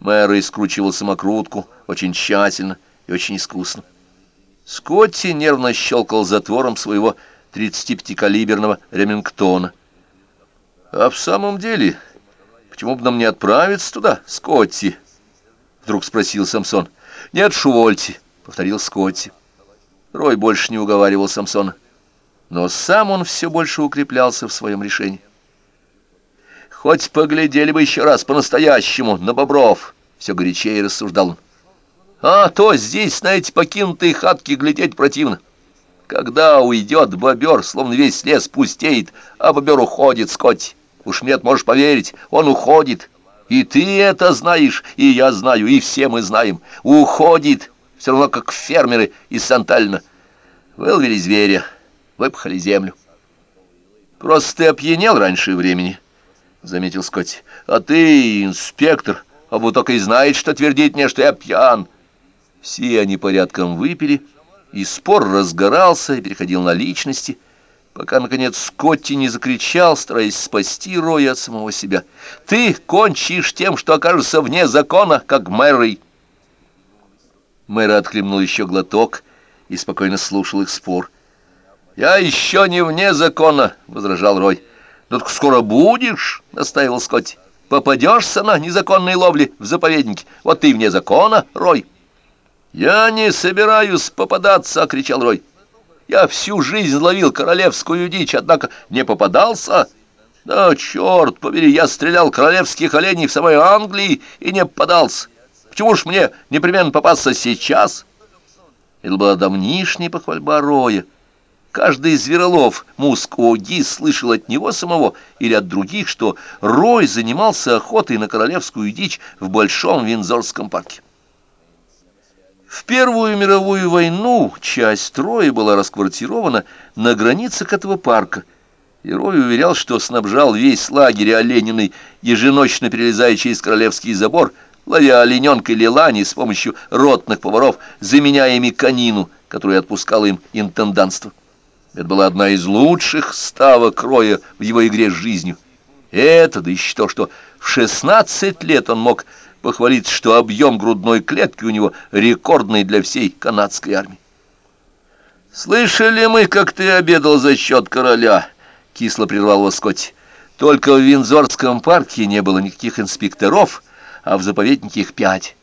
Мэр скручивал самокрутку очень тщательно и очень искусно. Скотти нервно щелкал затвором своего 35-калиберного ремингтона. «А в самом деле, почему бы нам не отправиться туда, Скотти?» — вдруг спросил Самсон. «Нет, Шувольте», — повторил Скотти. Рой больше не уговаривал Самсона, но сам он все больше укреплялся в своем решении. «Хоть поглядели бы еще раз по-настоящему на бобров», — все горячее рассуждал он. «А то здесь на эти покинутые хатки глядеть противно. Когда уйдет бобер, словно весь лес пустеет, а бобер уходит, Скотти. Уж нет, можешь поверить, он уходит». И ты это знаешь, и я знаю, и все мы знаем. Уходит, все равно как фермеры из Сантальна. Выловили зверя, выпахали землю. Просто ты опьянел раньше времени, — заметил Скотти. А ты, инспектор, а вот только и знает, что твердит мне, что я пьян. Все они порядком выпили, и спор разгорался и переходил на личности — пока, наконец, Скотти не закричал, стараясь спасти Роя от самого себя. «Ты кончишь тем, что окажешься вне закона, как Мэри!» Мэри отхлебнул еще глоток и спокойно слушал их спор. «Я еще не вне закона!» — возражал Рой. «Ну так скоро будешь!» — настаивал Скотти. «Попадешься на незаконные ловли в заповеднике. Вот ты вне закона, Рой!» «Я не собираюсь попадаться!» — кричал Рой. Я всю жизнь ловил королевскую дичь, однако не попадался. Да, черт побери, я стрелял королевских оленей в самой Англии и не попадался. Почему ж мне непременно попасться сейчас? Это была давнишняя похвальба Роя. Каждый зверолов Муск-Оги слышал от него самого или от других, что Рой занимался охотой на королевскую дичь в Большом Винзорском парке. В Первую мировую войну часть строя была расквартирована на границах этого парка, и Рой уверял, что снабжал весь лагерь олениной, еженочно перелезая через королевский забор, ловя олененка или лани с помощью ротных поваров, заменяя ими конину, которую отпускало им интенданство. Это была одна из лучших ставок Роя в его игре с жизнью. Это, да еще то, что в 16 лет он мог похвалиться, что объем грудной клетки у него рекордный для всей канадской армии. «Слышали мы, как ты обедал за счет короля?» — кисло прервал его Скотти. «Только в Винзорском парке не было никаких инспекторов, а в заповеднике их пять.